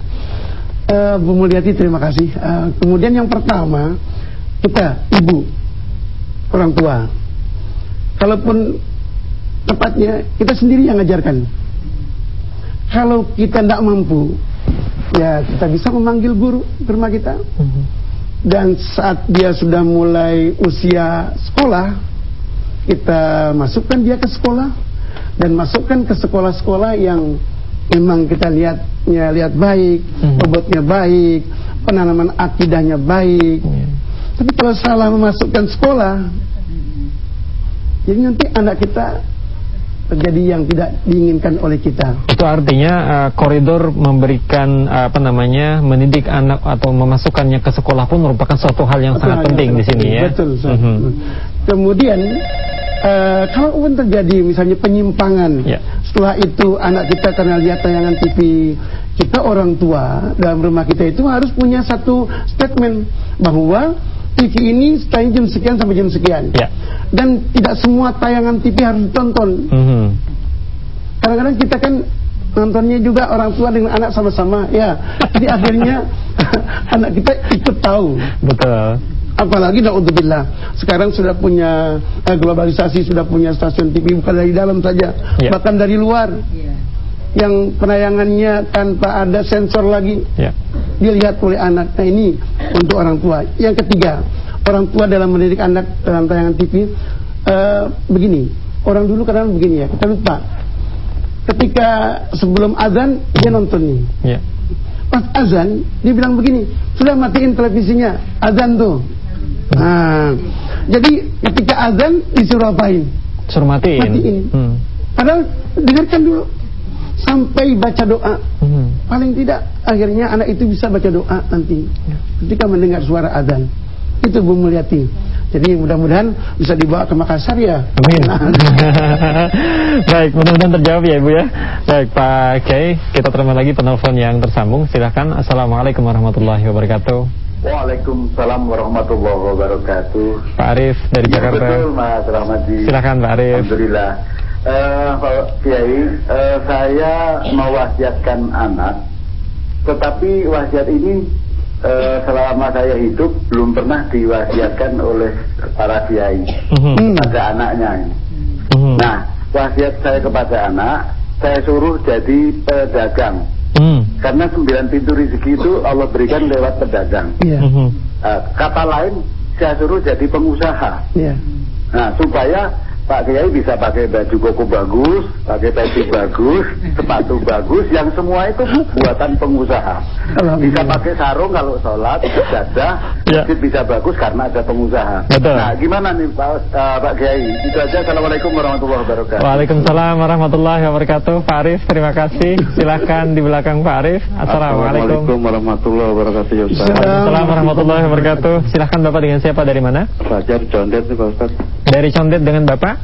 Uh, Bu Mulyati terima kasih. Uh, kemudian yang pertama kita ibu orang tua kalaupun tepatnya kita sendiri yang ngajarkan. Kalau kita tidak mampu ya kita bisa memanggil guru ke rumah kita dan saat dia sudah mulai usia sekolah kita masukkan dia ke sekolah. Dan masukkan ke sekolah-sekolah yang memang kita lihatnya lihat baik, bobotnya baik, penanaman akidahnya baik. Iya. Tapi kalau salah memasukkan sekolah, jadi nanti anak kita terjadi yang tidak diinginkan oleh kita. Itu artinya uh, koridor memberikan uh, apa namanya mendidik anak atau memasukkannya ke sekolah pun merupakan suatu hal yang sangat penting di sini ya. Betul. So. Mm -hmm. Kemudian uh, kalau pun terjadi misalnya penyimpangan, yeah. setelah itu anak kita karena lihat tayangan TV, kita orang tua dalam rumah kita itu harus punya satu statement bahwa TV ini tayang jam sekian sampai jam sekian. Ya. Dan tidak semua tayangan TV harus ditonton. Mm-hmm. Kadang-kadang kita kan nontonnya juga orang tua dengan anak sama-sama, ya. Jadi akhirnya [laughs] anak kita ikut tahu. Betul. Apalagi naudzubillah sekarang sudah punya eh, globalisasi sudah punya stasiun TV bukan dari dalam saja, yeah. bahkan dari luar. Yeah yang penayangannya tanpa ada sensor lagi ya. Dilihat oleh anak. Nah ini untuk orang tua. Yang ketiga, orang tua dalam mendidik anak dalam tayangan TV uh, eh, begini. Orang dulu kadang begini ya, kita lupa. Ketika sebelum azan dia nonton nih. Ya. Pas azan dia bilang begini, sudah matiin televisinya, azan tuh. Nah, jadi ketika azan disuruh apain? Suruh matiin. Matiin. Hmm. Padahal dengarkan dulu sampai baca doa. Paling tidak akhirnya anak itu bisa baca doa nanti ya. ketika mendengar suara adzan. Itu Bu Mulyati. Jadi mudah-mudahan bisa dibawa ke Makassar ya. Amin. [laughs] Baik, mudah-mudahan terjawab ya Ibu ya. Baik Pak Kiai, kita terima lagi penelpon yang tersambung. Silahkan. Assalamualaikum warahmatullahi wabarakatuh. Waalaikumsalam warahmatullahi wabarakatuh. Pak Arif dari ya, Jakarta. Betul Mas Rahmadi. Silakan Pak Arif. Alhamdulillah. Uh, Pak Kiai, uh, saya mewasiatkan anak, tetapi wasiat ini uh, selama saya hidup belum pernah diwasiatkan oleh para kiai mm-hmm. pada anaknya. Mm-hmm. Nah, wasiat saya kepada anak, saya suruh jadi pedagang. Mm. Karena sembilan pintu rezeki itu Allah berikan lewat pedagang. Yeah. Uh, kata lain, saya suruh jadi pengusaha. Yeah. Nah, supaya Pak Kiai bisa pakai baju koko bagus, pakai peci bagus, sepatu bagus, yang semua itu buatan pengusaha. Bisa pakai sarung kalau sholat, saja, ya. bisa bagus karena ada pengusaha. Betul. Nah, gimana nih Pak, uh, Pak Kiai? Itu aja. Assalamualaikum warahmatullahi wabarakatuh. Waalaikumsalam warahmatullahi wabarakatuh. Pak Arif, terima kasih. Silahkan di belakang Pak Arif. Assalamualaikum, Assalamualaikum warahmatullahi wabarakatuh. Ya, Assalamualaikum warahmatullahi wabarakatuh. Silahkan Bapak dengan siapa dari mana? Fajar Condet nih Pak Ustaz. Dari Condet dengan Bapak?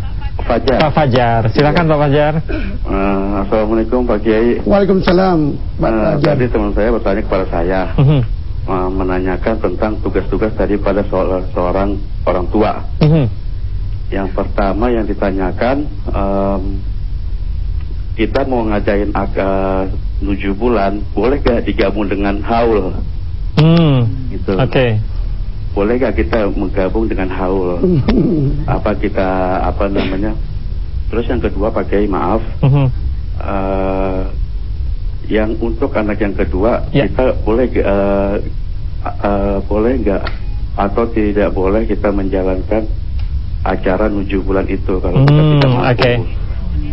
Fajar. Pak Fajar, silakan Pak Fajar. Uh, Assalamualaikum Pak Kiai. Waalaikumsalam. Pak uh, Tadi teman saya bertanya kepada saya, uh -huh. uh, menanyakan tentang tugas-tugas tadi pada seorang orang tua. Uh -huh. Yang pertama yang ditanyakan, um, kita mau ngajain agak tujuh bulan, boleh gak digabung dengan haul? Hmm. Gitu. Oke. Okay. Boleh gak kita menggabung dengan haul? [laughs] apa kita apa namanya? Terus yang kedua pakai maaf, uh, yang untuk anak yang kedua Ya. kita boleh uh, uh, boleh nggak atau tidak boleh kita menjalankan acara nuju bulan itu kalau kita Hmm, tidak mampu. oke.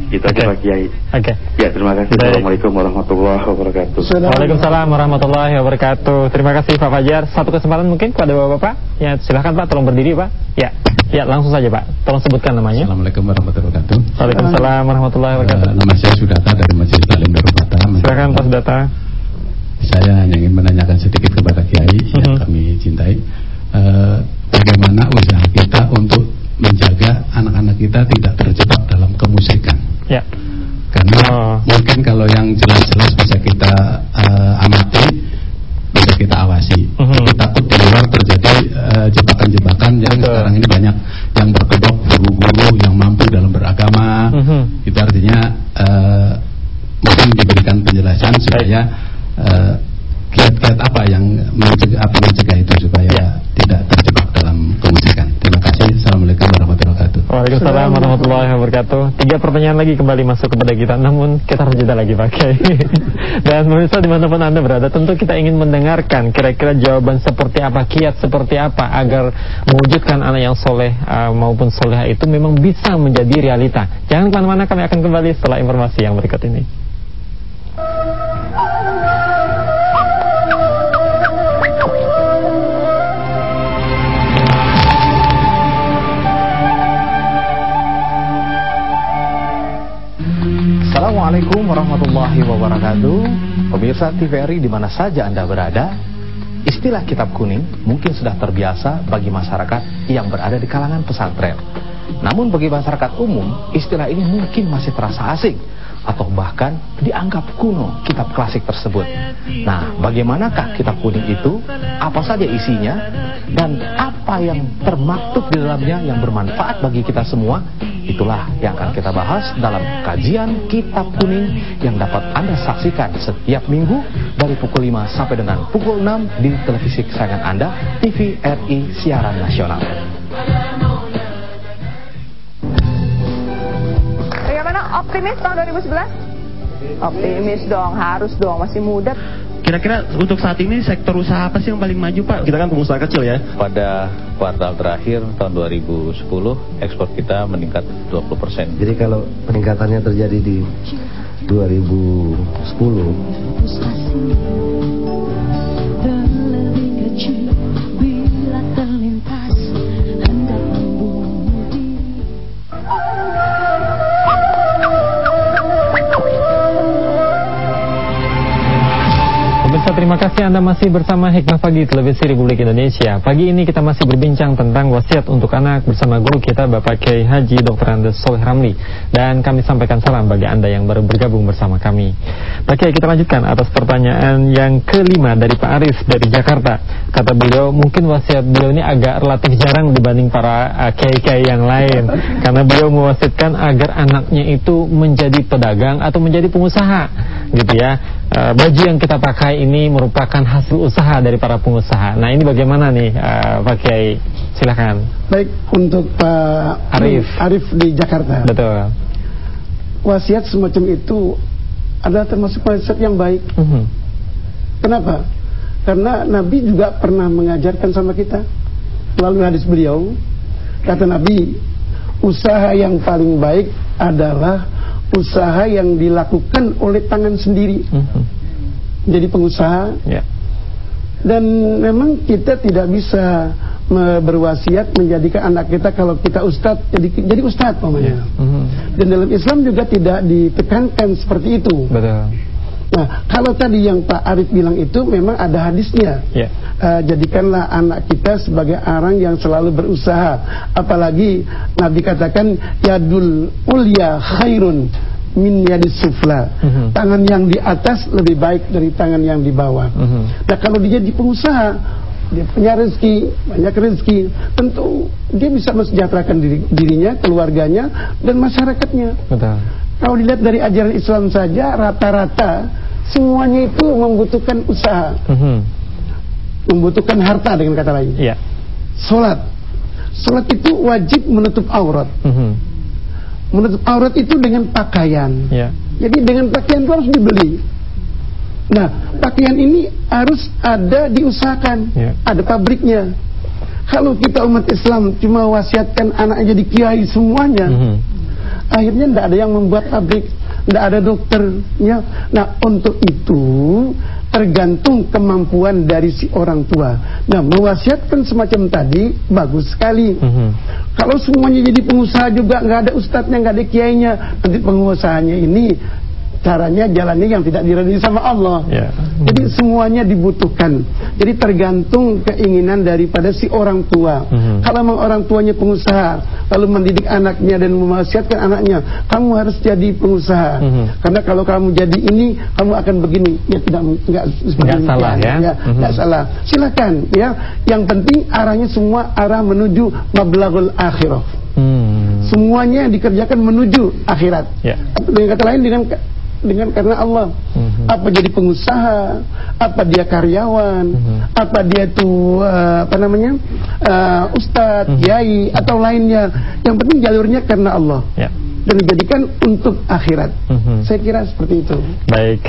Itu aja. Pak Kiai. Oke. Ya terima kasih. Baik. Assalamualaikum warahmatullahi wabarakatuh. Waalaikumsalam warahmatullahi wabarakatuh. Terima kasih Pak Fajar. Satu kesempatan mungkin kepada Bapak-bapak. Ya, silahkan Pak, tolong berdiri Pak. Ya, ya langsung saja Pak. Tolong sebutkan namanya. Assalamualaikum warahmatullahi wabarakatuh. Waalaikumsalam warahmatullahi wabarakatuh. Eh, nama saya Sudata dari Majelis Taklim Darul Fatah. Silakan Pak Sudata. Saya hanya ingin menanyakan sedikit kepada Kiai yang Mhm. kami cintai. Eh, bagaimana usaha kita untuk menjaga anak-anak kita tidak terjebak dalam kemusikan? Ya. Karena Oh. mungkin kalau yang jelas-jelas bisa kita eh, amati, bisa kita awasi. Mhm. Tapi takut di luar terjadi eh, jebakan-jebakan yang Betul. sekarang ini banyak yang berkedok guru-guru yang mampu dalam beragama. Mhm. Itu artinya eh, mungkin diberikan penjelasan supaya kiat-kiat apa yang mencegah, apa mencegah itu supaya Ya. tidak terjebak Waalaikumsalam warahmatullahi wabarakatuh. Tiga pertanyaan lagi kembali masuk kepada kita, namun kita harus jeda lagi pakai. [laughs] Dan pemirsa di mana pun anda berada, tentu kita ingin mendengarkan kira-kira jawaban seperti apa, kiat seperti apa agar mewujudkan anak yang soleh uh, maupun soleha itu memang bisa menjadi realita. Jangan ke mana-mana, kami akan kembali setelah informasi yang berikut ini. Assalamualaikum warahmatullahi wabarakatuh Pemirsa TVRI di mana saja Anda berada Istilah kitab kuning mungkin sudah terbiasa bagi masyarakat yang berada di kalangan pesantren Namun bagi masyarakat umum istilah ini mungkin masih terasa asing Atau bahkan dianggap kuno kitab klasik tersebut Nah bagaimanakah kitab kuning itu? Apa saja isinya? Dan apa yang termaktub di dalamnya yang bermanfaat bagi kita semua? Itulah yang akan kita bahas dalam kajian Kitab Kuning yang dapat Anda saksikan setiap minggu dari pukul 5 sampai dengan pukul 6 di televisi kesayangan Anda, TVRI Siaran Nasional. Bagaimana optimis tahun 2011? Optimis dong, harus dong, masih muda. Kira-kira untuk saat ini sektor usaha apa sih yang paling maju Pak? Kita kan pengusaha kecil ya. Pada kuartal terakhir tahun 2010 ekspor kita meningkat 20%. Jadi kalau peningkatannya terjadi di 2010 Pemirsa terima kasih Anda masih bersama Hikmah Pagi Televisi Republik Indonesia. Pagi ini kita masih berbincang tentang wasiat untuk anak bersama guru kita Bapak Kiai Haji Dr. Andes Soleh Ramli. Dan kami sampaikan salam bagi Anda yang baru bergabung bersama kami. Pak Kiai kita lanjutkan atas pertanyaan yang kelima dari Pak Arif dari Jakarta. Kata beliau mungkin wasiat beliau ini agak relatif jarang dibanding para uh, kiai-kiai yang lain. Karena beliau mewasiatkan agar anaknya itu menjadi pedagang atau menjadi pengusaha gitu ya Eh, baju yang kita pakai ini merupakan hasil usaha dari para pengusaha. Nah ini bagaimana nih uh, Pak Kiai? Silakan. Baik untuk Pak Arif. Arif di Jakarta. Betul. Wasiat semacam itu adalah termasuk wasiat yang baik. Mhm. Kenapa? Karena Nabi juga pernah mengajarkan sama kita melalui hadis beliau. Kata Nabi, usaha yang paling baik adalah usaha yang dilakukan oleh tangan sendiri. Mhm. Jadi pengusaha. Ya. Dan memang kita tidak bisa berwasiat menjadikan anak kita kalau kita ustadz jadi jadi ustadz pokoknya. Mhm. Dan dalam Islam juga tidak ditekankan seperti itu. Betul. Nah, kalau tadi yang Pak Arif bilang itu memang ada hadisnya. Ya. Eh, jadikanlah anak kita sebagai orang yang selalu berusaha. Apalagi Nabi katakan yadul ulya khairun min yadis sufla. Mhm. Tangan yang di atas lebih baik dari tangan yang di bawah. Mhm. Nah, kalau dia jadi pengusaha, dia punya rezeki, banyak rezeki, tentu dia bisa mensejahterakan diri, dirinya, keluarganya, dan masyarakatnya. Betul. Kalau dilihat dari ajaran Islam saja, rata-rata semuanya itu membutuhkan usaha, Mhm. membutuhkan harta dengan kata lain. Iya. Sholat. Sholat itu wajib menutup aurat. Mhm. Menutup aurat itu dengan pakaian. Ya. Jadi dengan pakaian itu harus dibeli. Nah, pakaian ini harus ada diusahakan, Ya. ada pabriknya. Kalau kita umat Islam cuma wasiatkan anaknya jadi kiai semuanya, Mhm. Akhirnya tidak ada yang membuat pabrik, tidak ada dokternya. Nah, untuk itu tergantung kemampuan dari si orang tua. Nah, mewasiatkan semacam tadi bagus sekali. Mhm. Kalau semuanya jadi pengusaha juga nggak ada ustadznya, nggak ada kiainya, nanti pengusahanya ini caranya jalannya yang tidak diridhoi sama Allah. Ya. Jadi semuanya dibutuhkan. Jadi tergantung keinginan daripada si orang tua. Mhm. Kalau memang orang tuanya pengusaha, lalu mendidik anaknya dan mewasiatkan anaknya, kamu harus jadi pengusaha. Mhm. Karena kalau kamu jadi ini, kamu akan begini. Ya tidak nggak seperti Nggak salah, demikian, ya. Mhm. nggak salah. Silakan ya. Yang penting arahnya semua arah menuju mablagul akhirah. Hmm. Semuanya dikerjakan menuju akhirat. Ya. Dengan kata lain dengan dengan karena Allah. Mhm. Apa jadi pengusaha, apa dia karyawan, Mhm. apa dia tuh eh, apa namanya? eh, ustadz, Mhm. kiai atau lainnya. Yang penting jalurnya karena Allah. Ya. Dan dijadikan untuk akhirat. Mhm. Saya kira seperti itu. Baik.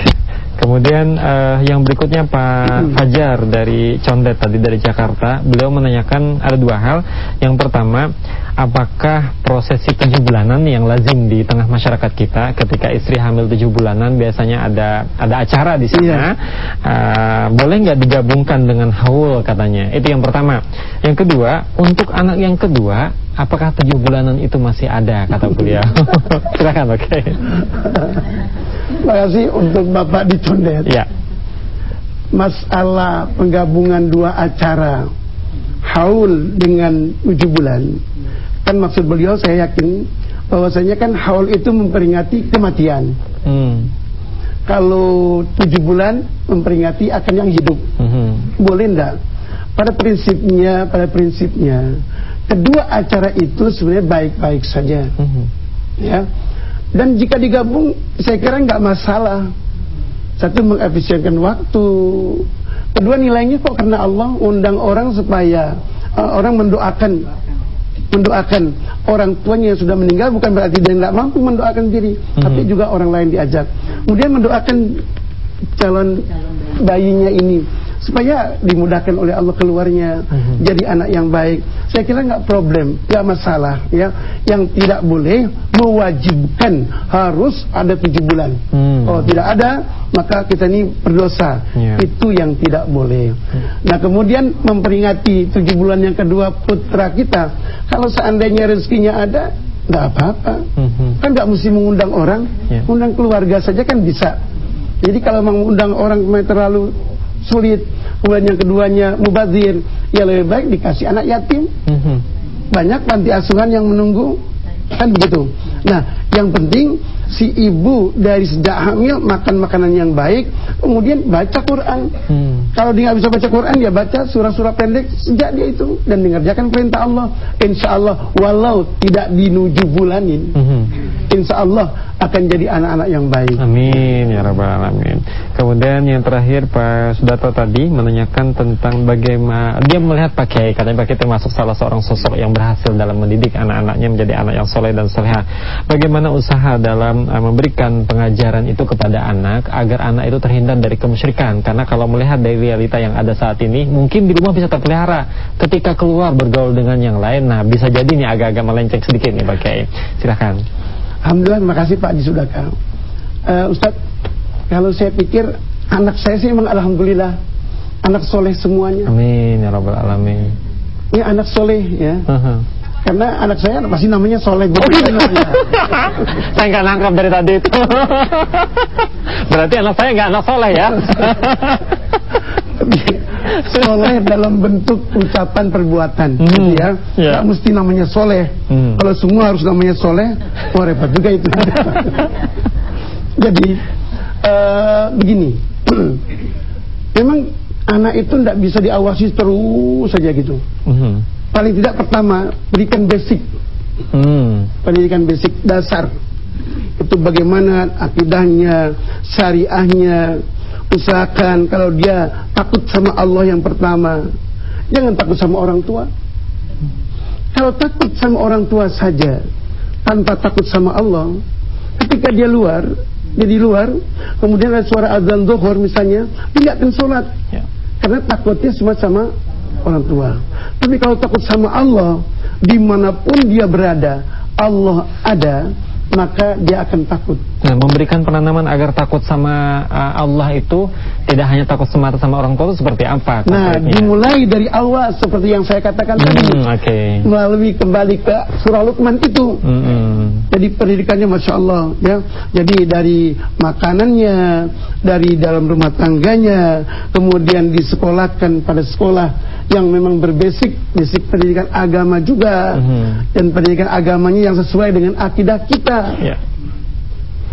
Kemudian eh, yang berikutnya Pak Fajar dari Condet tadi dari Jakarta, beliau menanyakan ada dua hal. Yang pertama, apakah prosesi tujuh bulanan yang lazim di tengah masyarakat kita ketika istri hamil tujuh bulanan biasanya ada ada acara di sana, Eh, boleh nggak digabungkan dengan haul katanya? Itu yang pertama. Yang kedua, untuk anak yang kedua, apakah tujuh bulanan itu masih ada kata beliau? [laughs] Silakan, oke. Terima kasih untuk Bapak di Condet. Ya. Masalah penggabungan dua acara haul dengan tujuh bulan. Kan maksud beliau saya yakin bahwasanya kan haul itu memperingati kematian. Hmm. Kalau tujuh bulan memperingati akan yang hidup. Mhm. Boleh enggak? Pada prinsipnya, pada prinsipnya, kedua acara itu sebenarnya baik-baik saja. Mhm. Ya. Dan jika digabung, saya kira nggak masalah. Satu mengefisienkan waktu. Kedua nilainya kok karena Allah undang orang supaya uh, orang mendoakan mendoakan orang tuanya yang sudah meninggal bukan berarti dia nggak mampu mendoakan diri, tapi juga orang lain diajak. Kemudian mendoakan calon bayinya ini supaya dimudahkan oleh Allah keluarnya jadi anak yang baik. Saya kira nggak problem, nggak masalah ya. Yang tidak boleh mewajibkan harus ada tujuh bulan. Hmm. Oh tidak ada maka kita ini berdosa. Ya. Itu yang tidak boleh. Nah kemudian memperingati tujuh bulan yang kedua putra kita. Kalau seandainya rezekinya ada, nggak apa-apa. Mhm. Kan nggak mesti mengundang orang, Ya. undang keluarga saja kan bisa. Jadi kalau mengundang orang terlalu sulit, kemudian yang keduanya mubazir, ya lebih baik dikasih anak yatim. Mhm. Banyak panti asuhan yang menunggu, kan begitu. Nah, yang penting si ibu dari sejak hamil makan makanan yang baik, kemudian baca Quran. Hmm. Kalau dia nggak bisa baca Quran, dia baca surah-surah pendek sejak dia itu dan mengerjakan perintah Allah. Insya Allah, walau tidak dinuju bulanin, Mhm. insya Allah akan jadi anak-anak yang baik. Amin ya rabbal alamin. Kemudian yang terakhir Pak Sudato tadi menanyakan tentang bagaimana dia melihat Pak Kiai katanya Pak Kiai termasuk salah seorang sosok yang berhasil dalam mendidik anak-anaknya menjadi anak yang soleh dan soleha. Bagaimana usaha dalam uh, memberikan pengajaran itu kepada anak agar anak itu terhindar dari kemusyrikan? Karena kalau melihat dari realita yang ada saat ini, mungkin di rumah bisa terpelihara. Ketika keluar bergaul dengan yang lain, nah bisa jadi nih agak-agak melenceng sedikit nih Pak Kiai. Silakan. Alhamdulillah, terima kasih Pak Jisudaka. Uh, Ustadz, kalau saya pikir anak saya sih memang Alhamdulillah anak soleh semuanya. Amin ya rabbal alamin. Ini anak soleh ya. Aha. Karena anak saya pasti namanya soleh jadi namanya. [laughs] saya nggak nangkap dari tadi itu. [laughs] Berarti anak saya nggak anak soleh ya. [laughs] soleh dalam bentuk ucapan perbuatan gitu ya. Nggak mesti namanya soleh. Hmm. Kalau semua harus namanya soleh, wah repot juga itu. Jadi eh, begini, [clears throat] memang anak itu tidak bisa diawasi terus saja gitu. Mhm. Paling tidak pertama berikan basic, Hmm. pendidikan basic dasar itu bagaimana akidahnya, syariahnya. Usahakan kalau dia takut sama Allah yang pertama, jangan takut sama orang tua. Kalau takut sama orang tua saja tanpa takut sama Allah, ketika dia luar, dia di luar, kemudian ada suara azan zuhur misalnya, dia akan sholat. Ya. Karena takutnya cuma sama orang tua. Tapi kalau takut sama Allah, di mana pun dia berada, Allah ada, maka dia akan takut. Nah, memberikan penanaman agar takut sama uh, Allah itu tidak hanya takut semata sama orang tua itu seperti apa? Nah, konkretnya? dimulai dari awal seperti yang saya katakan Hmm, tadi, oke. melalui kembali ke surah Luqman itu. Mm-mm. Jadi pendidikannya masya Allah, ya. Jadi dari makanannya, dari dalam rumah tangganya, kemudian disekolahkan pada sekolah yang memang berbasic, basic pendidikan agama juga, Mhm. dan pendidikan agamanya yang sesuai dengan akidah kita. Ya.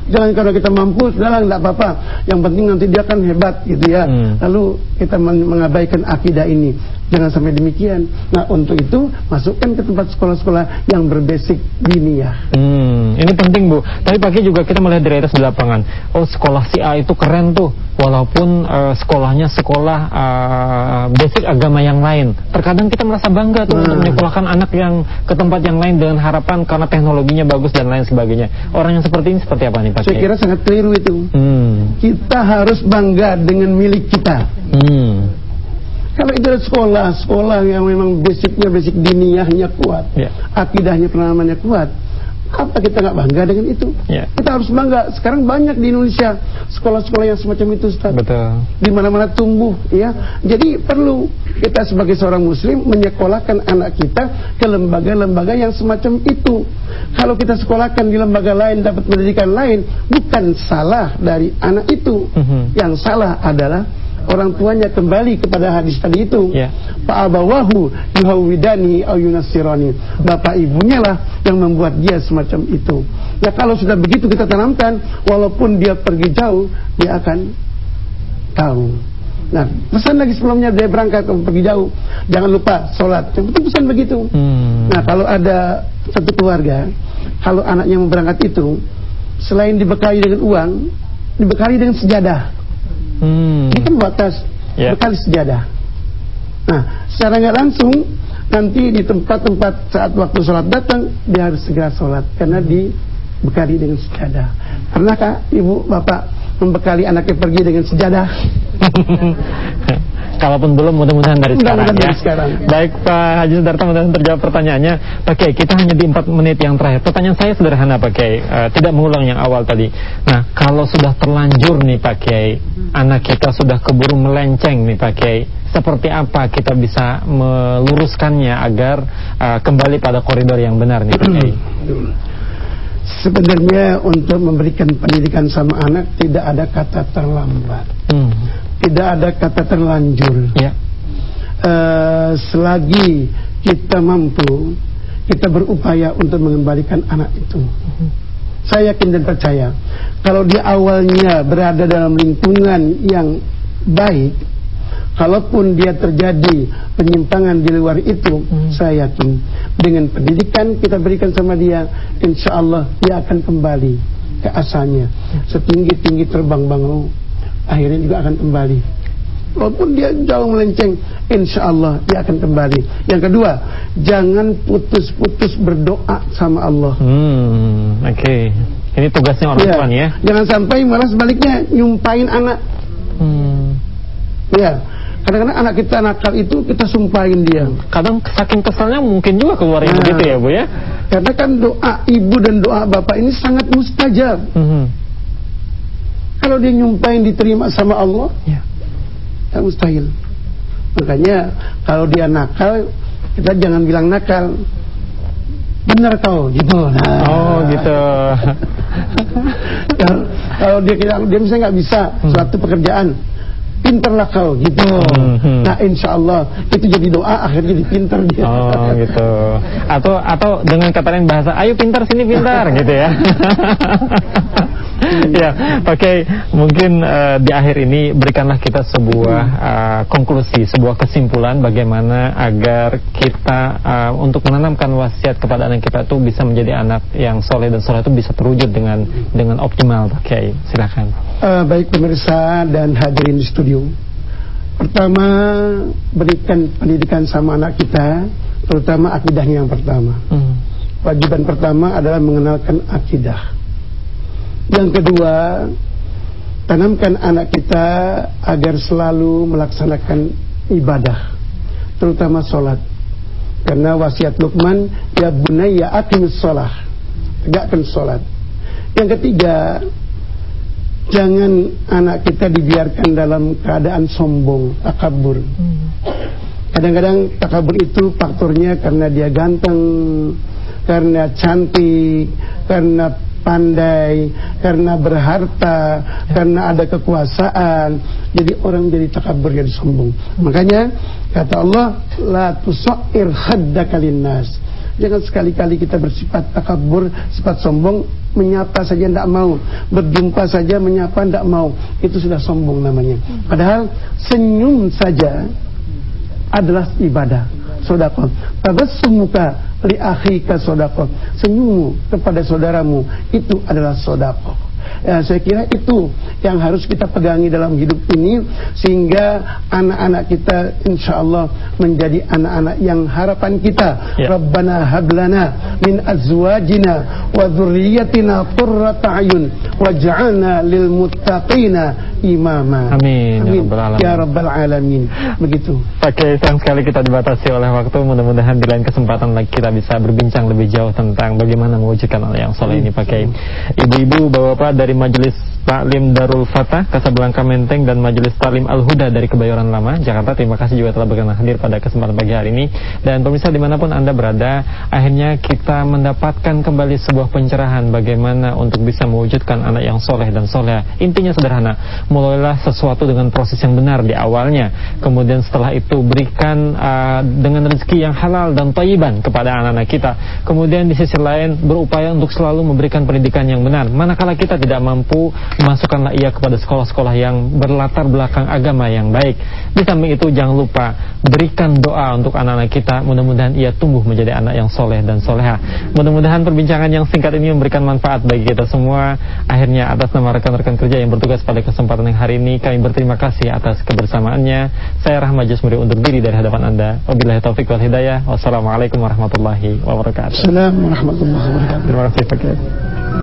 Jangan kalau kita mampu, sudahlah nggak apa-apa. Yang penting nanti dia kan hebat gitu ya. Hmm. Lalu kita men- mengabaikan akidah ini. Jangan sampai demikian. Nah untuk itu masukkan ke tempat sekolah-sekolah yang berbasic diniyah. Hmm, ini penting Bu. Tapi pagi juga kita melihat dari atas di lapangan. Oh sekolah si A itu keren tuh, walaupun eh, sekolahnya sekolah eh, basic agama yang lain. Terkadang kita merasa bangga tuh untuk menyekolahkan anak yang ke tempat yang lain dengan harapan karena teknologinya bagus dan lain sebagainya. Orang yang seperti ini seperti apa nih Saya kira sangat keliru itu. Hmm. Kita harus bangga dengan milik kita. Hmm. Kalau itu ada sekolah, sekolah yang memang basicnya basic diniyahnya kuat, Ya. akidahnya penanamannya kuat. Apa kita nggak bangga dengan itu? Ya. Kita harus bangga. Sekarang banyak di Indonesia sekolah-sekolah yang semacam itu, Ustaz. Betul. Di mana-mana tumbuh, ya. Jadi perlu kita sebagai seorang Muslim menyekolahkan anak kita ke lembaga-lembaga yang semacam itu. Kalau kita sekolahkan di lembaga lain dapat pendidikan lain, bukan salah dari anak itu. Mhm. Yang salah adalah orang tuanya kembali kepada hadis tadi itu. Ya. Pak abawahu yuhawidani au yunasirani. Bapak ibunya lah yang membuat dia semacam itu. Ya kalau sudah begitu kita tanamkan, walaupun dia pergi jauh, dia akan tahu. Nah, pesan lagi sebelumnya dia berangkat pergi jauh, jangan lupa sholat. Yang penting pesan begitu. Hmm. Nah, kalau ada satu keluarga, kalau anaknya mau berangkat itu, selain dibekali dengan uang, dibekali dengan sejadah. Hmm. Ini kan batas Ya. bekali sejadah. Nah, secara nggak langsung nanti di tempat-tempat saat waktu sholat datang dia harus segera sholat karena dibekali dengan sejadah. Pernahkah ibu bapak membekali anaknya pergi dengan sejadah? [laughs] Kalaupun belum mudah-mudahan dari sekarang Mudah-mudahan ya. dari sekarang. Baik Pak Haji Sudarto mudah-mudahan terjawab pertanyaannya. Pak Kiai, kita hanya di 4 menit yang terakhir. Pertanyaan saya sederhana Pak Kiai, Eh, tidak mengulang yang awal tadi. Nah, kalau sudah terlanjur nih Pak Kiai, anak kita sudah keburu melenceng nih Pak Kiai, seperti apa kita bisa meluruskannya agar eh, kembali pada koridor yang benar nih Pak Kiai? Sebenarnya untuk memberikan pendidikan sama anak tidak ada kata terlambat, Hmm. Tidak ada kata terlanjur. Ya. Eh, selagi kita mampu, kita berupaya untuk mengembalikan anak itu. Saya yakin dan percaya, kalau di awalnya berada dalam lingkungan yang baik, kalaupun dia terjadi penyimpangan di luar itu, saya yakin dengan pendidikan kita berikan sama dia, insya Allah dia akan kembali ke asalnya. Setinggi-tinggi terbang bangau, akhirnya juga akan kembali. Walaupun dia jauh melenceng, insya Allah dia akan kembali. Yang kedua, jangan putus-putus berdoa sama Allah. Hmm, oke. Ini tugasnya orang Ya, ya. Jangan sampai malah sebaliknya nyumpahin anak. Hmm. Ya, kadang-kadang anak kita nakal itu kita sumpahin dia. Kadang saking kesalnya mungkin juga keluar yang Nah. begitu ya Bu ya. Karena kan doa ibu dan doa bapak ini sangat mustajab. Mhm. Kalau dia nyumpahin diterima sama Allah, Ya. ya mustahil. Makanya kalau dia nakal, kita jangan bilang nakal. Benar kau, gitu. Nah, Oh gitu. [laughs] kalau, kalau dia kira dia misalnya nggak bisa suatu pekerjaan, pinterlah kau, gitu. Hmm. Nah, insya Allah itu jadi doa akhirnya jadi pinter dia. Oh gitu. Atau atau dengan kata lain bahasa, ayo pintar sini pintar gitu ya. [laughs] [laughs] ya, oke. Mungkin eh, di akhir ini berikanlah kita sebuah eh, konklusi, sebuah kesimpulan bagaimana agar kita eh, untuk menanamkan wasiat kepada anak kita itu bisa menjadi anak yang soleh dan soleh itu bisa terwujud dengan dengan optimal. Oke, silakan. Eh, baik pemirsa dan hadirin di studio. Pertama, berikan pendidikan sama anak kita, terutama akidahnya yang pertama. Hmm. Wajiban pertama adalah mengenalkan akidah. Yang kedua, tanamkan anak kita agar selalu melaksanakan ibadah, terutama sholat. Karena wasiat Luqman, ya bunayya aqimis sholah, tegakkan sholat. Yang ketiga, Jangan anak kita dibiarkan dalam keadaan sombong, takabur. Kadang-kadang takabur itu faktornya karena dia ganteng, karena cantik, karena pandai, karena berharta, karena ada kekuasaan. Jadi orang jadi takabur, jadi sombong. Makanya kata Allah, la tusair khaddaka linnas. Jangan sekali-kali kita bersifat takabur, sifat sombong, menyapa saja tidak mau, berjumpa saja menyapa tidak mau. Itu sudah sombong namanya. Padahal senyum saja adalah ibadah, sodako. Tabassumuka li akhika sodako. Senyummu kepada saudaramu itu adalah sodako. Ya, saya kira itu yang harus kita pegangi dalam hidup ini sehingga anak-anak kita insya Allah menjadi anak-anak yang harapan kita. Ya. Rabbana hablana min azwajina wa dzurriyyatina qurrata ayun waj'alna lil muttaqina imama. Amin. Amin. Ya rabbal alamin. Begitu. Oke, sayang sekali kita dibatasi oleh waktu. Mudah-mudahan di lain kesempatan lagi kita bisa berbincang lebih jauh tentang bagaimana mewujudkan hal yang soleh ini pakai ibu-ibu, bapak-bapak dari Majelis Taklim Darul Fatah Kasablanka Menteng dan Majelis Taklim Al Huda dari Kebayoran Lama Jakarta. Terima kasih juga telah berkenan hadir pada kesempatan pagi hari ini. Dan pemirsa di mana pun anda berada, akhirnya kita mendapatkan kembali sebuah pencerahan bagaimana untuk bisa mewujudkan anak yang soleh dan soleh. Intinya sederhana, mulailah sesuatu dengan proses yang benar di awalnya. Kemudian setelah itu berikan uh, dengan rezeki yang halal dan taiban kepada anak-anak kita. Kemudian di sisi lain berupaya untuk selalu memberikan pendidikan yang benar. Manakala kita tidak mampu masukkanlah ia kepada sekolah-sekolah yang berlatar belakang agama yang baik. Di samping itu jangan lupa berikan doa untuk anak-anak kita. Mudah-mudahan ia tumbuh menjadi anak yang soleh dan soleha. Mudah-mudahan perbincangan yang singkat ini memberikan manfaat bagi kita semua. Akhirnya atas nama rekan-rekan kerja yang bertugas pada kesempatan yang hari ini kami berterima kasih atas kebersamaannya. Saya Rahmat Jasmuri undur diri dari hadapan Anda. Wabillahi taufik wal hidayah. Wassalamualaikum warahmatullahi wabarakatuh. Assalamualaikum warahmatullahi wabarakatuh. Terima kasih Pak